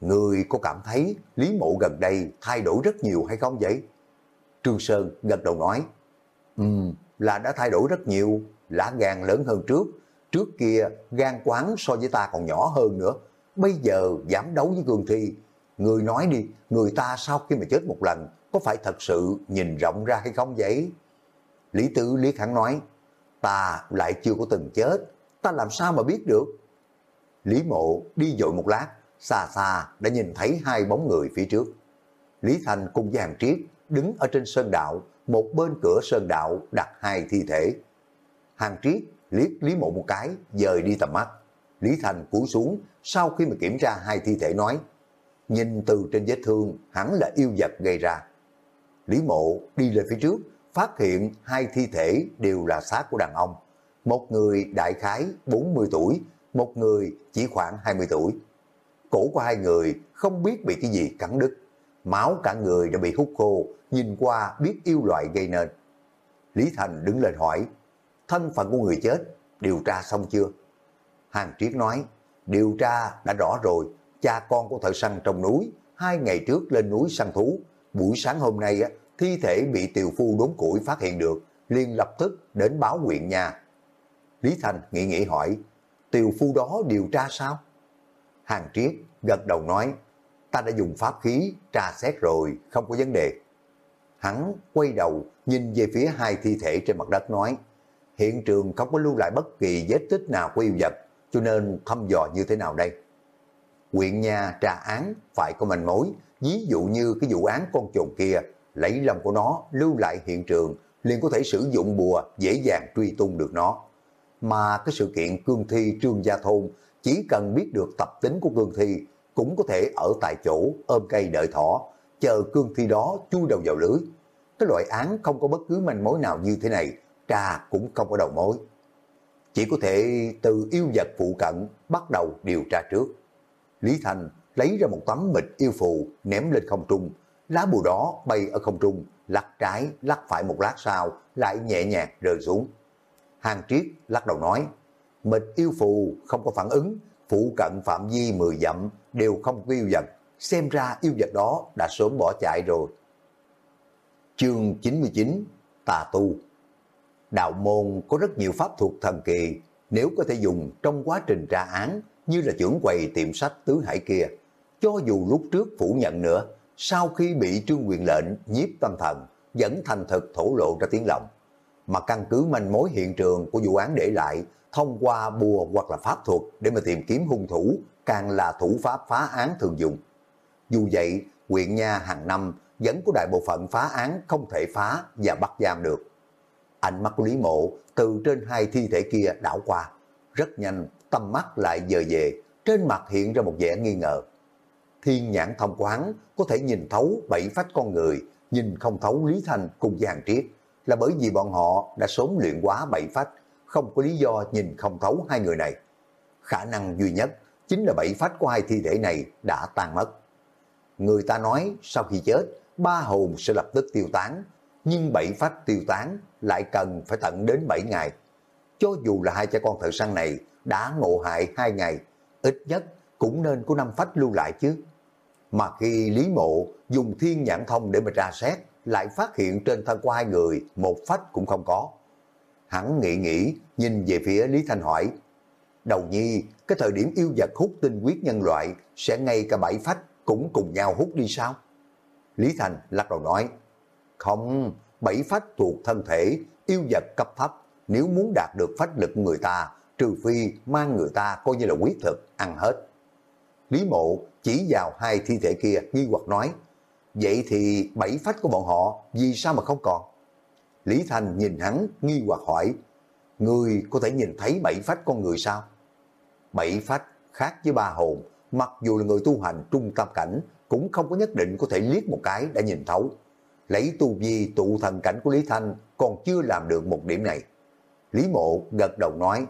người có cảm thấy Lý Mộ gần đây thay đổi rất nhiều hay không vậy? Trương Sơn gật đầu nói, Ừm, là đã thay đổi rất nhiều, lá gan lớn hơn trước. Trước kia gan quán so với ta còn nhỏ hơn nữa. Bây giờ dám đấu với Cương Thi. Người nói đi, người ta sau khi mà chết một lần, có phải thật sự nhìn rộng ra hay không vậy? Lý Tử Lý Khẳng nói, ta lại chưa có từng chết, ta làm sao mà biết được? Lý Mộ đi dội một lát, xa xa đã nhìn thấy hai bóng người phía trước. Lý Thành cùng với hàng triết đứng ở trên sơn đạo, một bên cửa sơn đạo đặt hai thi thể. Hàng triết liếc Lý Mộ một cái, dời đi tầm mắt. Lý Thành cúi xuống, sau khi mà kiểm tra hai thi thể nói, nhìn từ trên vết thương hẳn là yêu vật gây ra. Lý Mộ đi lên phía trước, phát hiện hai thi thể đều là xác của đàn ông. Một người đại khái 40 tuổi, một người chỉ khoảng 20 tuổi. Cổ của hai người không biết bị cái gì cắn đứt. Máu cả người đã bị hút khô, nhìn qua biết yêu loại gây nên. Lý Thành đứng lên hỏi, thân phận của người chết, điều tra xong chưa? Hàng Triết nói, điều tra đã rõ rồi, cha con của thợ săn trong núi, hai ngày trước lên núi săn thú, buổi sáng hôm nay thi thể bị tiều phu đốn củi phát hiện được, liền lập tức đến báo huyện nhà. Lý Thành nghĩ nghĩ hỏi, tiều phu đó điều tra sao? Hàng Triết gật đầu nói, ta đã dùng pháp khí tra xét rồi, không có vấn đề. Hắn quay đầu nhìn về phía hai thi thể trên mặt đất nói, hiện trường không có lưu lại bất kỳ vết tích nào của yêu vật, cho nên thăm dò như thế nào đây? Quyện nhà tra án phải có manh mối, ví dụ như cái vụ án con trồn kia, lấy lòng của nó lưu lại hiện trường, liền có thể sử dụng bùa dễ dàng truy tung được nó. Mà cái sự kiện cương thi trương gia thôn chỉ cần biết được tập tính của cương thi cũng có thể ở tại chỗ ôm cây đợi thỏ, chờ cương thi đó chui đầu vào lưới. Cái loại án không có bất cứ manh mối nào như thế này, tra cũng không có đầu mối. Chỉ có thể từ yêu vật phụ cận bắt đầu điều tra trước. Lý Thành lấy ra một tấm mịch yêu phù ném lên không trung, lá bùa đó bay ở không trung, lắc trái, lắc phải một lát sau, lại nhẹ nhàng rơi xuống. Hàng Triết lắc đầu nói, mịch yêu phù không có phản ứng, phụ cận phạm vi 10 dặm đều không có yêu vật, xem ra yêu vật đó đã sớm bỏ chạy rồi. Chương 99 Tà Tu Đạo môn có rất nhiều pháp thuật thần kỳ, nếu có thể dùng trong quá trình tra án như là trưởng quầy tiệm sách Tứ Hải kia, cho dù lúc trước phủ nhận nữa, sau khi bị trương quyền lệnh nhiếp tâm thần, vẫn thành thực thổ lộ ra tiếng lòng. Mà căn cứ manh mối hiện trường của vụ án để lại, thông qua bùa hoặc là pháp thuật để mà tìm kiếm hung thủ, càng là thủ pháp phá án thường dùng. Dù vậy, huyện nha hàng năm vẫn có đại bộ phận phá án không thể phá và bắt giam được. Ánh mắt của Lý Mộ từ trên hai thi thể kia đảo qua, rất nhanh tâm mắt lại dời về, trên mặt hiện ra một vẻ nghi ngờ. Thiên nhãn thông quán có thể nhìn thấu bảy phách con người, nhìn không thấu Lý Thành cùng Giang Triết, là bởi vì bọn họ đã sớm luyện quá bảy phách, không có lý do nhìn không thấu hai người này. Khả năng duy nhất chính là bảy phách của hai thi thể này đã tan mất. Người ta nói sau khi chết, ba hồn sẽ lập tức tiêu tán, nhưng bảy phách tiêu tán lại cần phải tận đến bảy ngày. Cho dù là hai cha con thợ săn này đã ngộ hại hai ngày, ít nhất cũng nên có năm phách lưu lại chứ. Mà khi Lý Mộ dùng thiên nhãn thông để mà tra xét, lại phát hiện trên thân của hai người một phách cũng không có. Hắn nghĩ nghĩ, nhìn về phía Lý Thanh hỏi, Đầu nhi, cái thời điểm yêu vật hút tinh quyết nhân loại sẽ ngay cả bảy phách cũng cùng nhau hút đi sao? Lý Thành lắc đầu nói, không, bảy phách thuộc thân thể, yêu vật cấp thấp, nếu muốn đạt được phách lực người ta, trừ phi mang người ta coi như là quyết thực, ăn hết. Lý mộ chỉ vào hai thi thể kia nghi hoặc nói, vậy thì bảy phách của bọn họ vì sao mà không còn? Lý Thành nhìn hắn nghi hoặc hỏi, người có thể nhìn thấy bảy phách con người sao? Bảy phách khác với ba hồn, mặc dù là người tu hành trung tâm cảnh, cũng không có nhất định có thể liếc một cái đã nhìn thấu. Lấy tu vi tụ thần cảnh của Lý Thanh còn chưa làm được một điểm này. Lý Mộ gật đầu nói,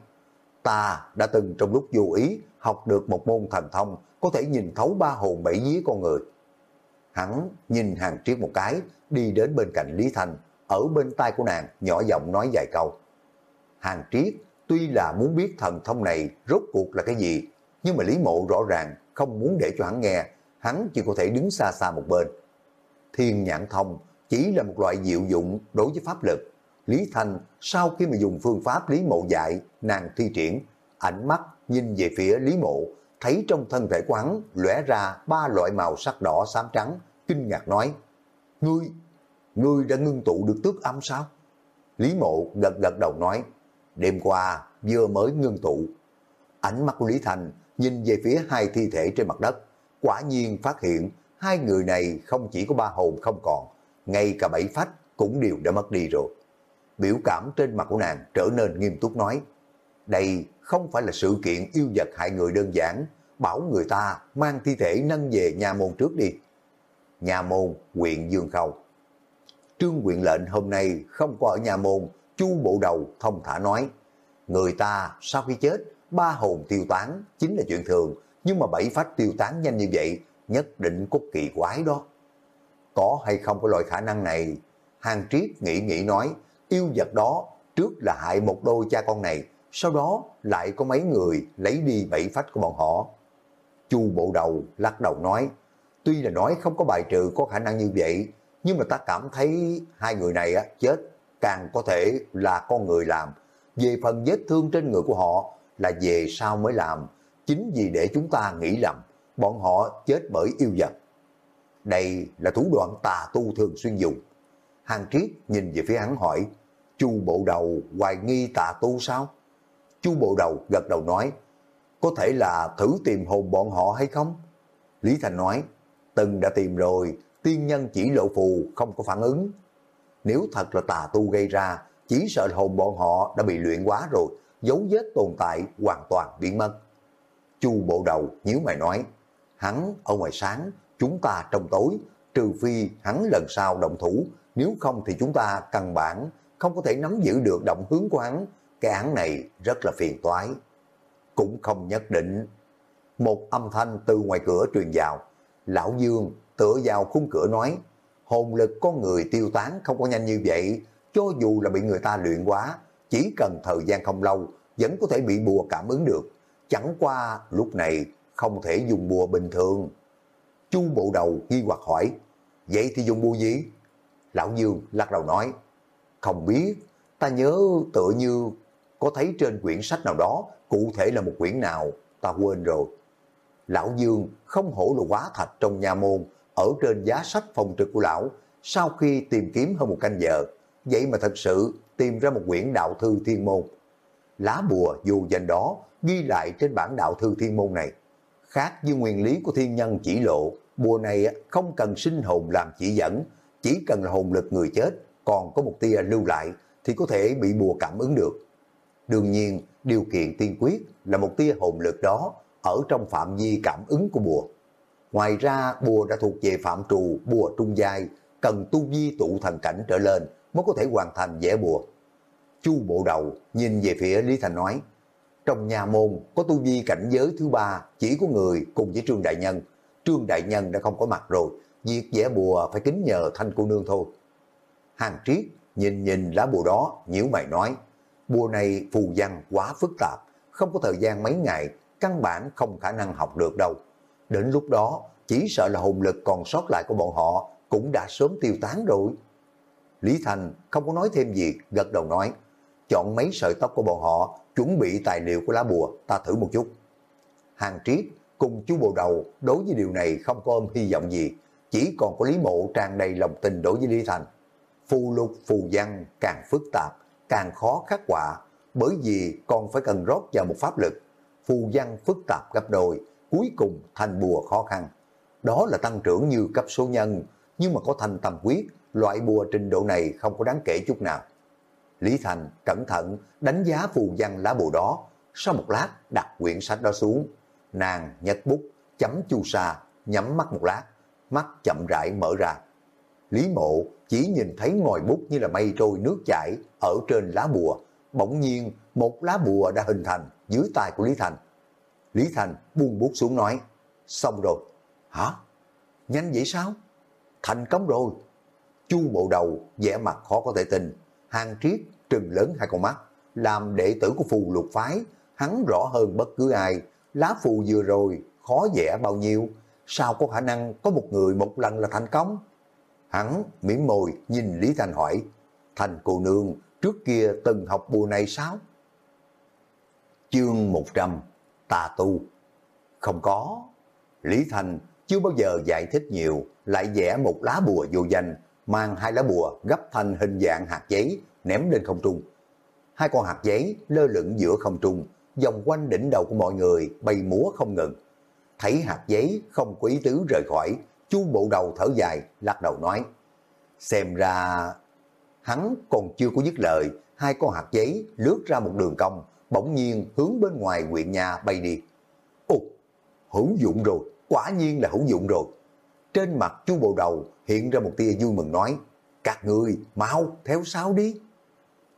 ta đã từng trong lúc vô ý học được một môn thần thông có thể nhìn thấu ba hồn bảy vía con người. Hắn nhìn hàng triết một cái, đi đến bên cạnh Lý Thanh, ở bên tai của nàng nhỏ giọng nói vài câu. Hàng triết tuy là muốn biết thần thông này rốt cuộc là cái gì, nhưng mà Lý Mộ rõ ràng không muốn để cho hắn nghe, hắn chỉ có thể đứng xa xa một bên. Thiên nhãn thông chỉ là một loại diệu dụng đối với pháp lực. Lý Thanh sau khi mà dùng phương pháp Lý Mộ dạy, nàng thi triển, ánh mắt nhìn về phía Lý Mộ, thấy trong thân thể của hắn lóe ra ba loại màu sắc đỏ xám trắng, kinh ngạc nói, Ngươi, ngươi đã ngưng tụ được tước âm sao? Lý Mộ gật gật đầu nói, đêm qua vừa mới ngưng tụ. Ánh mắt của Lý Thành nhìn về phía hai thi thể trên mặt đất, quả nhiên phát hiện hai người này không chỉ có ba hồn không còn, ngay cả bảy phách cũng đều đã mất đi rồi. Biểu cảm trên mặt của nàng trở nên nghiêm túc nói, đây không phải là sự kiện yêu vật hại người đơn giản, bảo người ta mang thi thể nâng về nhà môn trước đi. Nhà môn, huyện Dương Khâu. Trương quyện lệnh hôm nay không có ở nhà môn, chu bộ đầu thông thả nói, người ta sau khi chết, ba hồn tiêu tán chính là chuyện thường, nhưng mà bảy phách tiêu tán nhanh như vậy, nhất định có kỳ quái đó. Có hay không có loại khả năng này? Hàng Triết nghĩ nghĩ nói, yêu vật đó trước là hại một đôi cha con này, sau đó lại có mấy người lấy đi bảy phách của bọn họ. Chu bộ đầu lắc đầu nói, tuy là nói không có bài trừ có khả năng như vậy, nhưng mà ta cảm thấy hai người này á, chết càng có thể là con người làm. Về phần vết thương trên người của họ là về sau mới làm, chính vì để chúng ta nghĩ lầm, bọn họ chết bởi yêu vật. Đây là thủ đoạn tà tu thường xuyên dùng. Hàng Triết nhìn về phía hắn hỏi, chu bộ đầu hoài nghi tà tu sao? Chu bộ đầu gật đầu nói, có thể là thử tìm hồn bọn họ hay không? Lý Thành nói, từng đã tìm rồi, tiên nhân chỉ lộ phù không có phản ứng. Nếu thật là tà tu gây ra, chỉ sợ hồn bọn họ đã bị luyện quá rồi, dấu vết tồn tại hoàn toàn biến mất. Chu bộ đầu nhíu mày nói, hắn ở ngoài sáng, chúng ta trong tối, trừ phi hắn lần sau động thủ, nếu không thì chúng ta căn bản không có thể nắm giữ được động hướng của hắn, cái án này rất là phiền toái. Cũng không nhất định. Một âm thanh từ ngoài cửa truyền vào, lão Dương tựa vào khung cửa nói, hồn lực con người tiêu tán không có nhanh như vậy, cho dù là bị người ta luyện quá, chỉ cần thời gian không lâu, vẫn có thể bị bùa cảm ứng được. Chẳng qua lúc này không thể dùng bùa bình thường. Chu bộ đầu nghi hoặc hỏi, vậy thì dùng bùa gì? Lão Dương lắc đầu nói, không biết, ta nhớ tựa như có thấy trên quyển sách nào đó, cụ thể là một quyển nào, ta quên rồi. Lão Dương không hổ là quá thạch trong nhà môn, ở trên giá sách phòng trực của lão, sau khi tìm kiếm hơn một canh giờ, vậy mà thật sự tìm ra một quyển đạo thư thiên môn. Lá bùa dù danh đó ghi lại trên bản đạo thư thiên môn này. Khác với nguyên lý của thiên nhân chỉ lộ, bùa này không cần sinh hồn làm chỉ dẫn, chỉ cần là hồn lực người chết, còn có một tia lưu lại thì có thể bị bùa cảm ứng được. Đương nhiên, điều kiện tiên quyết là một tia hồn lực đó ở trong phạm vi cảm ứng của bùa. Ngoài ra, bùa đã thuộc về phạm trù bùa trung giai, cần tu vi tụ thần cảnh trở lên mới có thể hoàn thành vẽ bùa. Chu bộ đầu nhìn về phía Lý Thành nói, trong nhà môn có tu vi cảnh giới thứ ba chỉ có người cùng với Trương Đại Nhân. Trương Đại Nhân đã không có mặt rồi, việc vẽ bùa phải kính nhờ thanh cô nương thôi. Hàng triết nhìn nhìn lá bùa đó, nhíu mày nói, bùa này phù văn quá phức tạp, không có thời gian mấy ngày, căn bản không khả năng học được đâu. Đến lúc đó, chỉ sợ là hồn lực còn sót lại của bọn họ cũng đã sớm tiêu tán rồi. Lý Thành không có nói thêm gì, gật đầu nói, chọn mấy sợi tóc của bọn họ, chuẩn bị tài liệu của lá bùa, ta thử một chút. Hàng Triết cùng chú bộ đầu đối với điều này không có ôm hy vọng gì, chỉ còn có Lý Mộ tràn đầy lòng tin đối với Lý Thành. Phù lục phù văn càng phức tạp, càng khó khắc họa, bởi vì còn phải cần rót vào một pháp lực. Phù văn phức tạp gấp đôi, cuối cùng thành bùa khó khăn. Đó là tăng trưởng như cấp số nhân, nhưng mà có thành tầm quyết, loại bùa trình độ này không có đáng kể chút nào. Lý Thành cẩn thận đánh giá phù văn lá bùa đó, sau một lát đặt quyển sách đó xuống, nàng nhấc bút, chấm chu sa, nhắm mắt một lát, mắt chậm rãi mở ra. Lý mộ chỉ nhìn thấy ngòi bút như là mây trôi nước chảy ở trên lá bùa, bỗng nhiên một lá bùa đã hình thành dưới tay của Lý Thành. Lý Thành buông bút xuống nói, xong rồi. Hả? Nhanh vậy sao? Thành công rồi. Chu bộ đầu, vẻ mặt khó có thể tin. Hàng triết, trừng lớn hai con mắt. Làm đệ tử của phù lục phái, hắn rõ hơn bất cứ ai. Lá phù vừa rồi, khó vẽ bao nhiêu. Sao có khả năng có một người một lần là thành công? Hắn mỉm môi nhìn Lý Thành hỏi, Thành cô nương trước kia từng học bùa này sao? Chương 100 Tà tu Không có. Lý Thành chưa bao giờ giải thích nhiều, lại vẽ một lá bùa vô danh, mang hai lá bùa gấp thành hình dạng hạt giấy, ném lên không trung. Hai con hạt giấy lơ lửng giữa không trung, vòng quanh đỉnh đầu của mọi người bay múa không ngừng. Thấy hạt giấy không quý tứ rời khỏi, chu bộ đầu thở dài, lắc đầu nói. Xem ra... Hắn còn chưa có dứt lời, hai con hạt giấy lướt ra một đường cong, bỗng nhiên hướng bên ngoài huyện nhà bay đi. Ồ, hữu dụng rồi, quả nhiên là hữu dụng rồi. Trên mặt chu bộ đầu hiện ra một tia vui mừng nói, các người mau theo sau đi.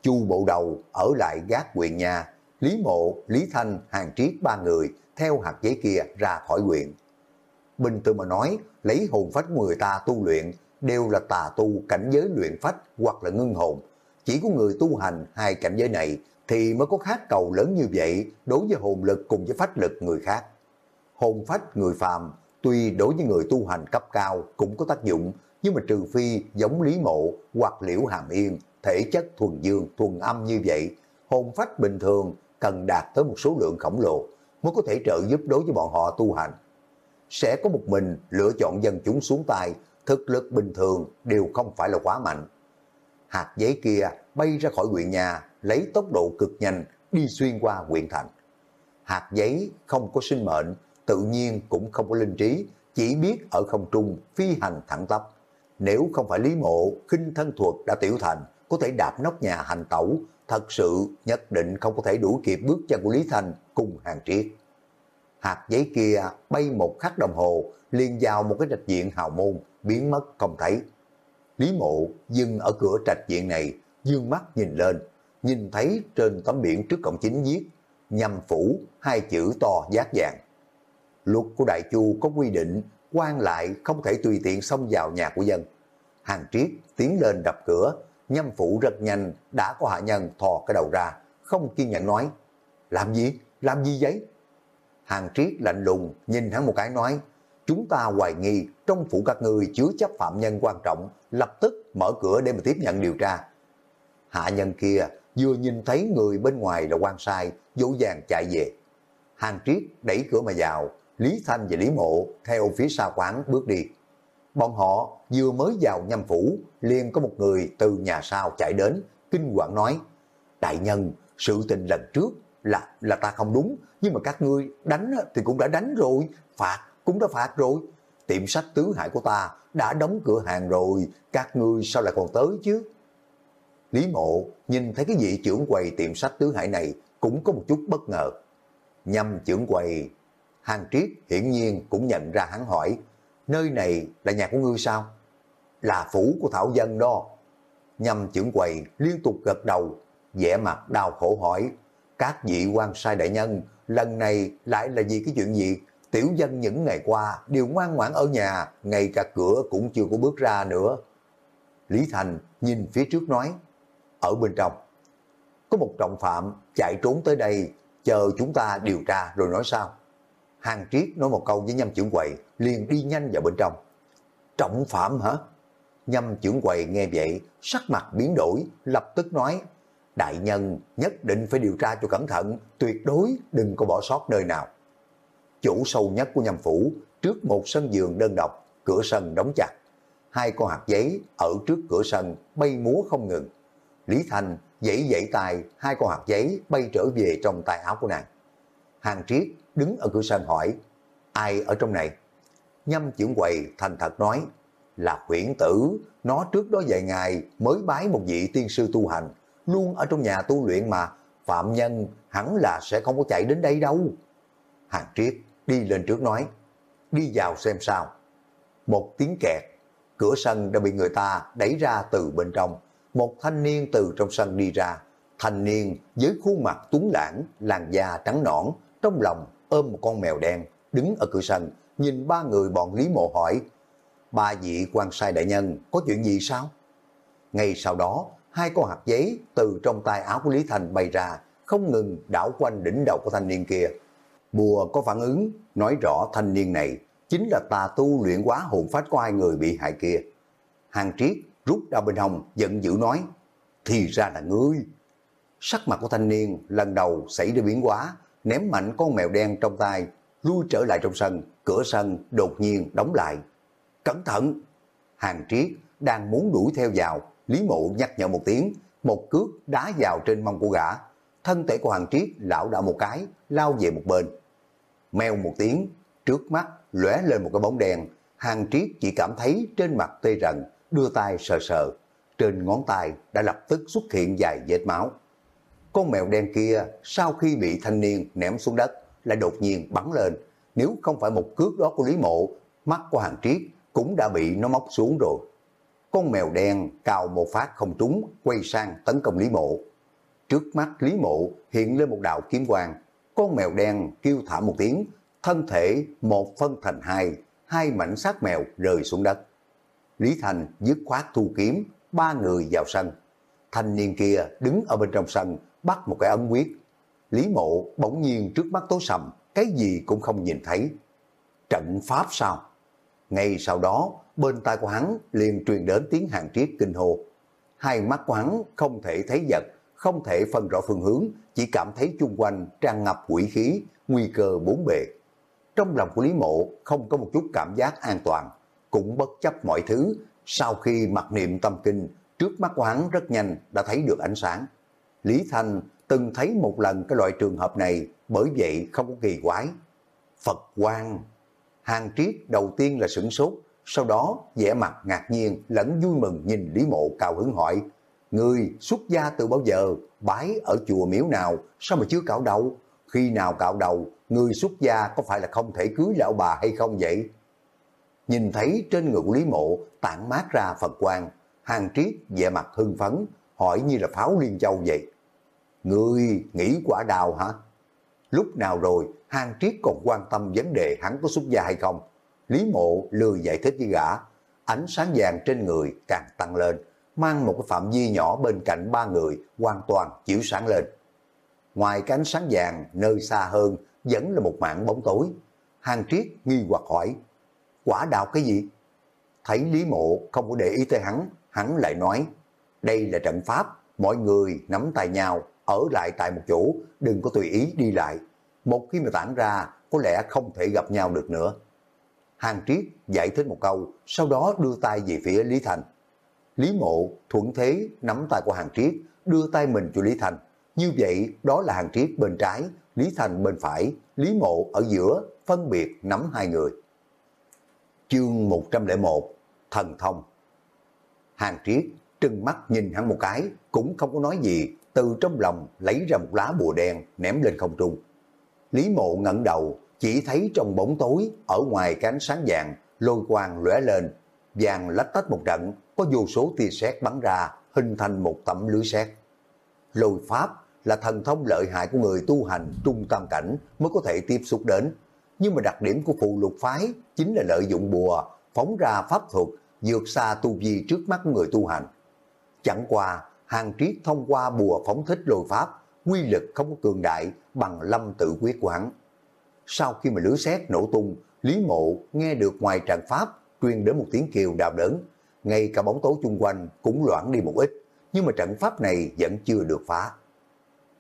Chu bộ đầu ở lại gác huyện nhà, Lý Mộ, Lý Thanh, Hàng Triết ba người theo hạt giấy kia ra khỏi huyện. Bình thường mà nói, lấy hồn phách người ta tu luyện đều là tà tu cảnh giới luyện phách hoặc là ngưng hồn. Chỉ có người tu hành hai cảnh giới này thì mới có khát cầu lớn như vậy đối với hồn lực cùng với phách lực người khác. Hồn phách người phàm tuy đối với người tu hành cấp cao cũng có tác dụng, nhưng mà trừ phi giống Lý Mộ hoặc Liễu Hàm Yên, thể chất thuần dương, thuần âm như vậy, hồn phách bình thường cần đạt tới một số lượng khổng lồ mới có thể trợ giúp đối với bọn họ tu hành. Sẽ có một mình lựa chọn dân chúng xuống tay, thực lực bình thường đều không phải là quá mạnh. Hạt giấy kia bay ra khỏi huyện nhà, lấy tốc độ cực nhanh đi xuyên qua huyện thành. Hạt giấy không có sinh mệnh, tự nhiên cũng không có linh trí, chỉ biết ở không trung phi hành thẳng tắp. Nếu không phải Lý Mộ, khinh thân thuật đã tiểu thành, có thể đạp nóc nhà hành tẩu, thật sự nhất định không có thể đuổi kịp bước chân của Lý Thành cùng hàng triết. Hạt giấy kia bay một khắc đồng hồ, liền vào một cái trạch diện hào môn, biến mất không thấy. Lý mộ dừng ở cửa trạch viện này, dương mắt nhìn lên, nhìn thấy trên tấm biển trước cổng chính viết nhằm phủ hai chữ to giác vàng. Luật của Đại Chu có quy định quan lại không thể tùy tiện xông vào nhà của dân. Hàng triết tiến lên đập cửa, nhâm phủ rất nhanh đã có hạ nhân thò cái đầu ra, không kiên nhẫn nói. Làm gì? Làm gì vậy? Hàng triết lạnh lùng nhìn hắn một cái nói, chúng ta hoài nghi trong phủ các ngươi chứa chấp phạm nhân quan trọng, lập tức mở cửa để mà tiếp nhận điều tra. Hạ nhân kia vừa nhìn thấy người bên ngoài là quan sai, dỗ dàng chạy về. Hàng triết đẩy cửa mà vào, Lý Thanh và Lý Mộ theo phía sau quán bước đi. Bọn họ vừa mới vào nhâm phủ, liền có một người từ nhà sau chạy đến, kinh quản nói, Đại nhân, sự tình lần trước là là ta không đúng, nhưng mà các ngươi đánh thì cũng đã đánh rồi, phạt cũng đã phạt rồi. Tiệm sách tứ hải của ta đã đóng cửa hàng rồi, các ngươi sao lại còn tới chứ? Lý mộ nhìn thấy cái vị trưởng quầy tiệm sách tứ hải này cũng có một chút bất ngờ. Nhâm trưởng quầy, hàng triết hiển nhiên cũng nhận ra hắn hỏi, nơi này là nhà của ngươi sao? Là phủ của Thảo Dân đó. Nhâm trưởng quầy liên tục gật đầu, vẻ mặt đau khổ hỏi, các vị quan sai đại nhân, lần này lại là vì cái chuyện gì? Tiểu dân những ngày qua đều ngoan ngoãn ở nhà, ngay cả cửa cũng chưa có bước ra nữa. Lý Thành nhìn phía trước nói, ở bên trong, có một trọng phạm chạy trốn tới đây, chờ chúng ta điều tra rồi nói sao. Hàng Triết nói một câu với nhâm trưởng quầy, liền đi nhanh vào bên trong. Trọng phạm hả? Nhâm trưởng quầy nghe vậy, sắc mặt biến đổi, lập tức nói, đại nhân nhất định phải điều tra cho cẩn thận, tuyệt đối đừng có bỏ sót nơi nào. Chủ sâu nhất của nhầm phủ, trước một sân giường đơn độc, cửa sân đóng chặt. Hai con hạt giấy ở trước cửa sân bay múa không ngừng. Lý Thành dãy dãy tay, hai con hạt giấy bay trở về trong tay áo của nàng. Hàng Triết đứng ở cửa sân hỏi, ai ở trong này? Nhâm trưởng quầy thành thật nói, là huyển tử, nó trước đó vài ngày mới bái một vị tiên sư tu hành, luôn ở trong nhà tu luyện mà, phạm nhân hẳn là sẽ không có chạy đến đây đâu. Hàng Triết đi lên trước nói, đi vào xem sao. Một tiếng kẹt, cửa sân đã bị người ta đẩy ra từ bên trong, một thanh niên từ trong sân đi ra, thanh niên với khuôn mặt tuấn lãng, làn da trắng nõn, trong lòng ôm một con mèo đen, đứng ở cửa sân, nhìn ba người bọn Lý Mộ hỏi, ba vị quan sai đại nhân có chuyện gì sao? Ngay sau đó, hai con hạt giấy từ trong tay áo của Lý Thành bay ra, không ngừng đảo quanh đỉnh đầu của thanh niên kia. Bùa có phản ứng, nói rõ thanh niên này chính là tà tu luyện quá hồn phách của hai người bị hại kia. Hàng triết rút ra bên hồng giận dữ nói, thì ra là ngươi. Sắc mặt của thanh niên lần đầu xảy ra biến hóa, ném mạnh con mèo đen trong tay, lui trở lại trong sân, cửa sân đột nhiên đóng lại. Cẩn thận! Hàng triết đang muốn đuổi theo vào, Lý Mộ nhắc nhở một tiếng, một cước đá vào trên mông của gã. Thân thể của hàng triết lão đảo một cái, lao về một bên. Mèo một tiếng, trước mắt lóe lên một cái bóng đèn, hàng triết chỉ cảm thấy trên mặt tê rần, đưa tay sờ sờ, trên ngón tay đã lập tức xuất hiện vài vết máu. Con mèo đen kia sau khi bị thanh niên ném xuống đất lại đột nhiên bắn lên, nếu không phải một cước đó của Lý Mộ, mắt của hàng triết cũng đã bị nó móc xuống rồi. Con mèo đen cào một phát không trúng, quay sang tấn công Lý Mộ. Trước mắt Lý Mộ hiện lên một đạo kiếm quang, con mèo đen kêu thảm một tiếng, thân thể một phân thành hai, hai mảnh xác mèo rơi xuống đất. Lý Thành dứt khoát thu kiếm, ba người vào sân. Thanh niên kia đứng ở bên trong sân, bắt một cái ấn quyết. Lý mộ bỗng nhiên trước mắt tối sầm, cái gì cũng không nhìn thấy. Trận pháp sao? Ngay sau đó, bên tai của hắn liền truyền đến tiếng hàng triết kinh hồ. Hai mắt của hắn không thể thấy vật, không thể phân rõ phương hướng, chỉ cảm thấy chung quanh tràn ngập quỷ khí, nguy cơ bốn bề. Trong lòng của Lý Mộ không có một chút cảm giác an toàn, cũng bất chấp mọi thứ, sau khi mặc niệm tâm kinh, trước mắt của hắn rất nhanh đã thấy được ánh sáng. Lý Thanh từng thấy một lần cái loại trường hợp này, bởi vậy không có kỳ quái. Phật quang Hàng triết đầu tiên là sửng sốt, sau đó vẻ mặt ngạc nhiên lẫn vui mừng nhìn Lý Mộ cao hứng hỏi, Người xuất gia từ bao giờ, bái ở chùa miếu nào, sao mà chưa cạo đầu? Khi nào cạo đầu, người xuất gia có phải là không thể cưới lão bà hay không vậy? Nhìn thấy trên người của Lý Mộ tản mát ra Phật quang, hàng triết vẻ mặt hưng phấn, hỏi như là pháo liên châu vậy. Người nghĩ quả đào hả? Lúc nào rồi, hàng triết còn quan tâm vấn đề hắn có xuất gia hay không? Lý mộ lười giải thích với gã, ánh sáng vàng trên người càng tăng lên, mang một cái phạm vi nhỏ bên cạnh ba người hoàn toàn chiếu sáng lên. Ngoài cái ánh sáng vàng, nơi xa hơn vẫn là một mảng bóng tối. Hàng triết nghi hoặc hỏi, quả đạo cái gì? Thấy Lý Mộ không có để ý tới hắn, hắn lại nói, đây là trận pháp, mọi người nắm tay nhau, ở lại tại một chỗ, đừng có tùy ý đi lại. Một khi mà tản ra, có lẽ không thể gặp nhau được nữa. Hàng Triết giải thích một câu, sau đó đưa tay về phía Lý Thành. Lý Mộ thuận thế nắm tay của Hàng Triết, đưa tay mình cho Lý Thành. Như vậy, đó là Hàng Triết bên trái, Lý Thành bên phải, Lý Mộ ở giữa, phân biệt nắm hai người. Chương 101 Thần Thông Hàng Triết trừng mắt nhìn hắn một cái, cũng không có nói gì, từ trong lòng lấy ra một lá bùa đen ném lên không trung. Lý Mộ ngẩng đầu, chỉ thấy trong bóng tối, ở ngoài cánh sáng vàng, lôi quang lóe lên, vàng lách tách một trận, có vô số tia sét bắn ra, hình thành một tấm lưới sét. Lôi pháp là thần thông lợi hại của người tu hành trung tam cảnh mới có thể tiếp xúc đến. Nhưng mà đặc điểm của phụ lục phái chính là lợi dụng bùa, phóng ra pháp thuật, vượt xa tu vi trước mắt của người tu hành. Chẳng qua, hàng triết thông qua bùa phóng thích lôi pháp, quy lực không có cường đại bằng lâm tự quyết của hắn. Sau khi mà lửa xét nổ tung, Lý Mộ nghe được ngoài trận pháp truyền đến một tiếng kêu đào đớn. Ngay cả bóng tối chung quanh cũng loãng đi một ít, nhưng mà trận pháp này vẫn chưa được phá.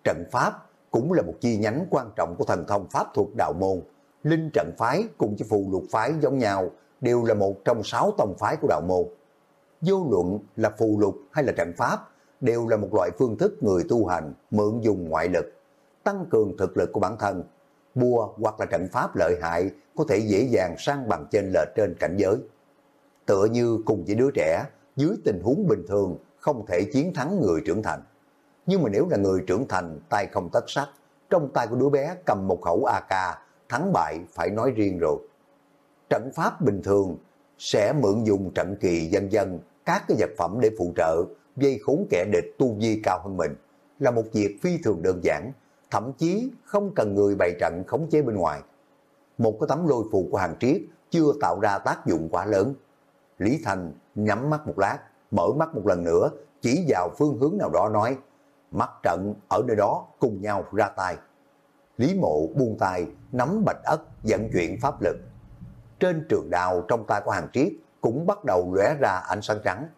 Trận pháp cũng là một chi nhánh quan trọng của thần thông pháp thuộc đạo môn. Linh trận phái cùng với phù lục phái giống nhau, đều là một trong sáu tông phái của đạo môn. Vô luận là phù lục hay là trận pháp, đều là một loại phương thức người tu hành mượn dùng ngoại lực, tăng cường thực lực của bản thân. Bùa hoặc là trận pháp lợi hại có thể dễ dàng sang bằng trên lệch trên cảnh giới. Tựa như cùng với đứa trẻ, dưới tình huống bình thường không thể chiến thắng người trưởng thành. Nhưng mà nếu là người trưởng thành tay không tất sắc, trong tay của đứa bé cầm một khẩu AK, thắng bại phải nói riêng rồi. Trận pháp bình thường sẽ mượn dùng trận kỳ dân dân, các cái vật phẩm để phụ trợ, dây khốn kẻ địch tu vi cao hơn mình, là một việc phi thường đơn giản, thậm chí không cần người bày trận khống chế bên ngoài. Một cái tấm lôi phù của hàng triết chưa tạo ra tác dụng quá lớn. Lý Thành nhắm mắt một lát, mở mắt một lần nữa, chỉ vào phương hướng nào đó nói, mắt trận ở nơi đó cùng nhau ra tay. Lý mộ buông tay, nắm bạch ất, dẫn chuyển pháp lực. Trên trường đào trong tay của hàng triết cũng bắt đầu lóe ra ánh sáng trắng.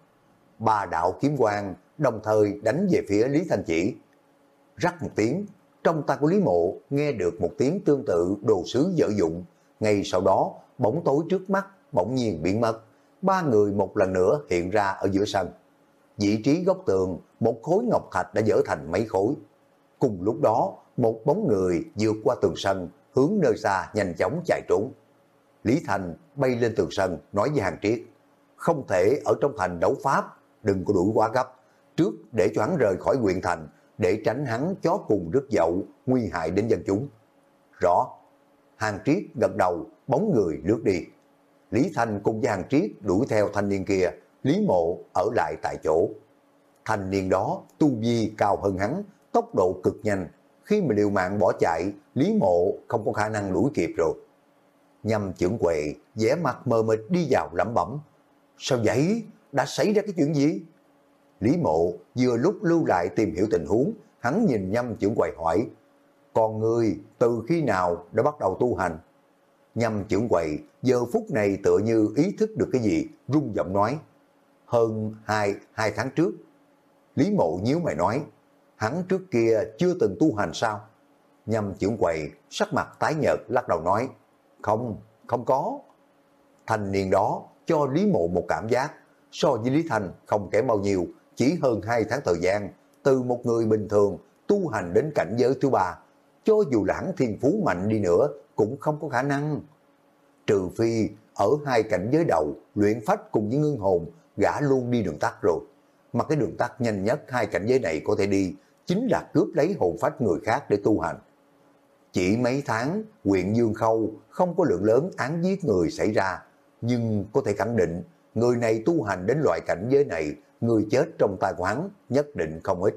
Ba đạo kiếm quang đồng thời đánh về phía Lý Thanh Chỉ. Rắc một tiếng, trong tay của Lý Mộ nghe được một tiếng tương tự đồ sứ dở dụng. Ngay sau đó, bóng tối trước mắt bỗng nhiên biến mất. Ba người một lần nữa hiện ra ở giữa sân. Vị trí góc tường, một khối ngọc thạch đã dở thành mấy khối. Cùng lúc đó, một bóng người vượt qua tường sân, hướng nơi xa nhanh chóng chạy trốn. Lý Thành bay lên tường sân, nói với Hàng Triết, không thể ở trong thành đấu pháp, đừng có đuổi quá gấp, trước để cho hắn rời khỏi huyện thành, để tránh hắn chó cùng rước dậu, nguy hại đến dân chúng. Rõ, Hàng Triết gật đầu, bóng người lướt đi. Lý Thanh cùng với Hàng Triết đuổi theo thanh niên kia, Lý Mộ ở lại tại chỗ. Thanh niên đó tu vi cao hơn hắn, tốc độ cực nhanh. Khi mà liều mạng bỏ chạy, Lý Mộ không có khả năng đuổi kịp rồi. Nhâm trưởng quệ, vẻ mặt mờ mịt đi vào lẩm bẩm. Sao vậy? Đã xảy ra cái chuyện gì? Lý Mộ vừa lúc lưu lại tìm hiểu tình huống, hắn nhìn nhâm trưởng quầy hỏi, còn người từ khi nào đã bắt đầu tu hành? Nhâm trưởng quầy giờ phút này tựa như ý thức được cái gì, rung giọng nói, hơn hai, hai tháng trước. Lý Mộ nhíu mày nói, hắn trước kia chưa từng tu hành sao? Nhâm trưởng quầy sắc mặt tái nhợt lắc đầu nói, không, không có. Thành niên đó cho Lý Mộ một cảm giác, so với Lý Thành không kém bao nhiêu, chỉ hơn 2 tháng thời gian, từ một người bình thường tu hành đến cảnh giới thứ ba, cho dù lãng thiên phú mạnh đi nữa, cũng không có khả năng. Trừ phi, ở hai cảnh giới đầu, luyện phách cùng với ngưng hồn, gã luôn đi đường tắt rồi. Mà cái đường tắt nhanh nhất hai cảnh giới này có thể đi, chính là cướp lấy hồn phách người khác để tu hành. Chỉ mấy tháng, huyện Dương Khâu không có lượng lớn án giết người xảy ra, nhưng có thể khẳng định, người này tu hành đến loại cảnh giới này, người chết trong tay của hắn nhất định không ít.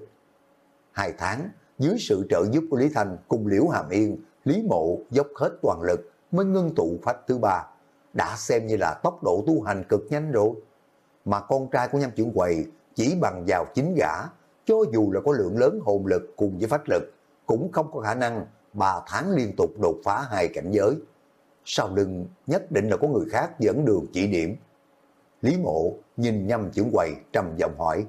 Hai tháng, dưới sự trợ giúp của Lý Thành cùng Liễu Hàm Yên, Lý Mộ dốc hết toàn lực mới ngưng tụ phách thứ ba, đã xem như là tốc độ tu hành cực nhanh rồi. Mà con trai của nhâm trưởng quầy chỉ bằng vào chính gã, cho dù là có lượng lớn hồn lực cùng với phách lực, cũng không có khả năng 3 tháng liên tục đột phá hai cảnh giới. Sau lưng nhất định là có người khác dẫn đường chỉ điểm. Lý mộ nhìn nhâm trưởng quầy trầm giọng hỏi,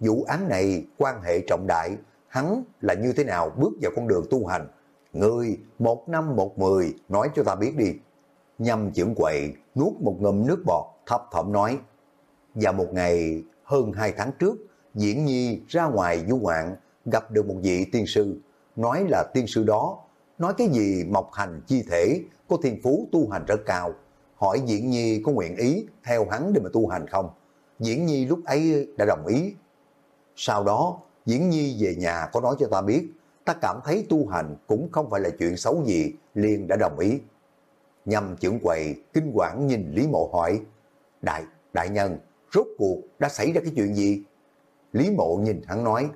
vụ án này quan hệ trọng đại, hắn là như thế nào bước vào con đường tu hành? Người một năm một mười nói cho ta biết đi. Nhâm trưởng quầy nuốt một ngụm nước bọt thấp thỏm nói, và một ngày hơn hai tháng trước, Diễn Nhi ra ngoài du ngoạn gặp được một vị tiên sư nói là tiên sư đó, nói cái gì mọc hành chi thể, có thiên phú tu hành rất cao. Hỏi Diễn Nhi có nguyện ý theo hắn để mà tu hành không? Diễn Nhi lúc ấy đã đồng ý. Sau đó, Diễn Nhi về nhà có nói cho ta biết, ta cảm thấy tu hành cũng không phải là chuyện xấu gì, liền đã đồng ý. Nhằm trưởng quầy, kinh quản nhìn Lý Mộ hỏi, Đại, đại nhân, rốt cuộc đã xảy ra cái chuyện gì? Lý Mộ nhìn hắn nói,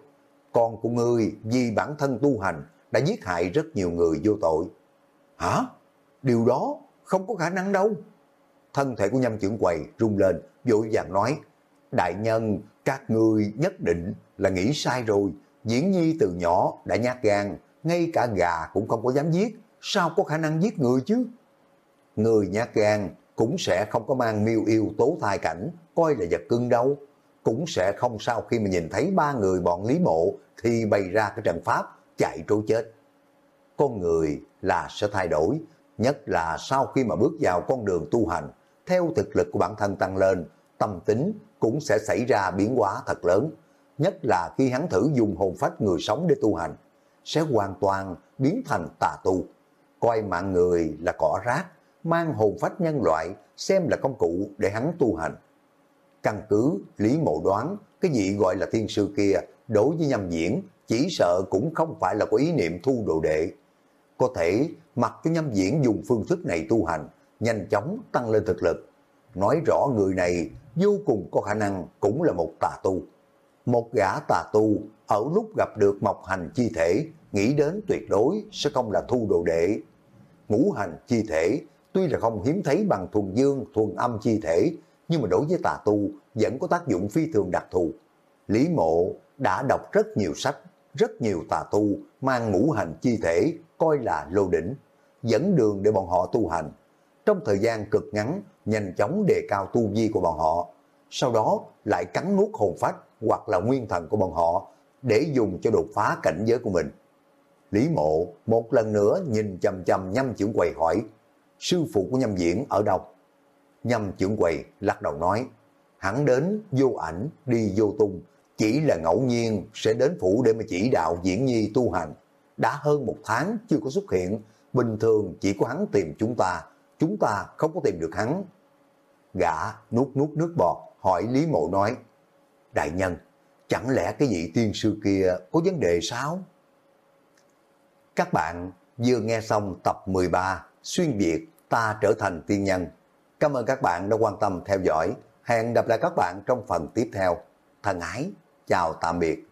con của ngươi vì bản thân tu hành đã giết hại rất nhiều người vô tội. Hả? Điều đó không có khả năng đâu. Thân thể của nhâm trưởng quầy rung lên, vội vàng nói, đại nhân, các ngươi nhất định là nghĩ sai rồi, Diễn Nhi từ nhỏ đã nhát gan, ngay cả gà cũng không có dám giết, sao có khả năng giết người chứ? Người nhát gan cũng sẽ không có mang miêu yêu tố thai cảnh, coi là vật cưng đâu. Cũng sẽ không sao khi mà nhìn thấy ba người bọn Lý Mộ thì bày ra cái trận pháp chạy trốn chết. Con người là sẽ thay đổi, nhất là sau khi mà bước vào con đường tu hành, theo thực lực của bản thân tăng lên, tâm tính cũng sẽ xảy ra biến hóa thật lớn. Nhất là khi hắn thử dùng hồn phách người sống để tu hành, sẽ hoàn toàn biến thành tà tu. Coi mạng người là cỏ rác, mang hồn phách nhân loại xem là công cụ để hắn tu hành. Căn cứ Lý Mộ đoán, cái gì gọi là thiên sư kia đối với nhâm diễn chỉ sợ cũng không phải là có ý niệm thu đồ đệ. Có thể mặc cái nhâm diễn dùng phương thức này tu hành, nhanh chóng tăng lên thực lực. Nói rõ người này vô cùng có khả năng cũng là một tà tu. Một gã tà tu ở lúc gặp được mộc hành chi thể, nghĩ đến tuyệt đối sẽ không là thu đồ đệ. Ngũ hành chi thể tuy là không hiếm thấy bằng thuần dương, thuần âm chi thể, nhưng mà đối với tà tu vẫn có tác dụng phi thường đặc thù. Lý mộ đã đọc rất nhiều sách, rất nhiều tà tu mang ngũ hành chi thể coi là lô đỉnh, dẫn đường để bọn họ tu hành. Trong thời gian cực ngắn, nhanh chóng đề cao tu vi của bọn họ, sau đó lại cắn nuốt hồn phách hoặc là nguyên thần của bọn họ để dùng cho đột phá cảnh giới của mình. Lý mộ một lần nữa nhìn chầm chầm nhâm trưởng quầy hỏi, sư phụ của nhâm diễn ở đâu? Nhâm trưởng quầy lắc đầu nói, hắn đến vô ảnh, đi vô tung, chỉ là ngẫu nhiên sẽ đến phủ để mà chỉ đạo diễn nhi tu hành. Đã hơn một tháng chưa có xuất hiện, bình thường chỉ có hắn tìm chúng ta, chúng ta không có tìm được hắn. Gã nuốt nuốt nước bọt, hỏi Lý Mộ nói, Đại nhân, chẳng lẽ cái vị tiên sư kia có vấn đề sao? Các bạn vừa nghe xong tập 13 Xuyên Việt ta trở thành tiên nhân. Cảm ơn các bạn đã quan tâm theo dõi. Hẹn gặp lại các bạn trong phần tiếp theo. Thân ái, chào tạm biệt.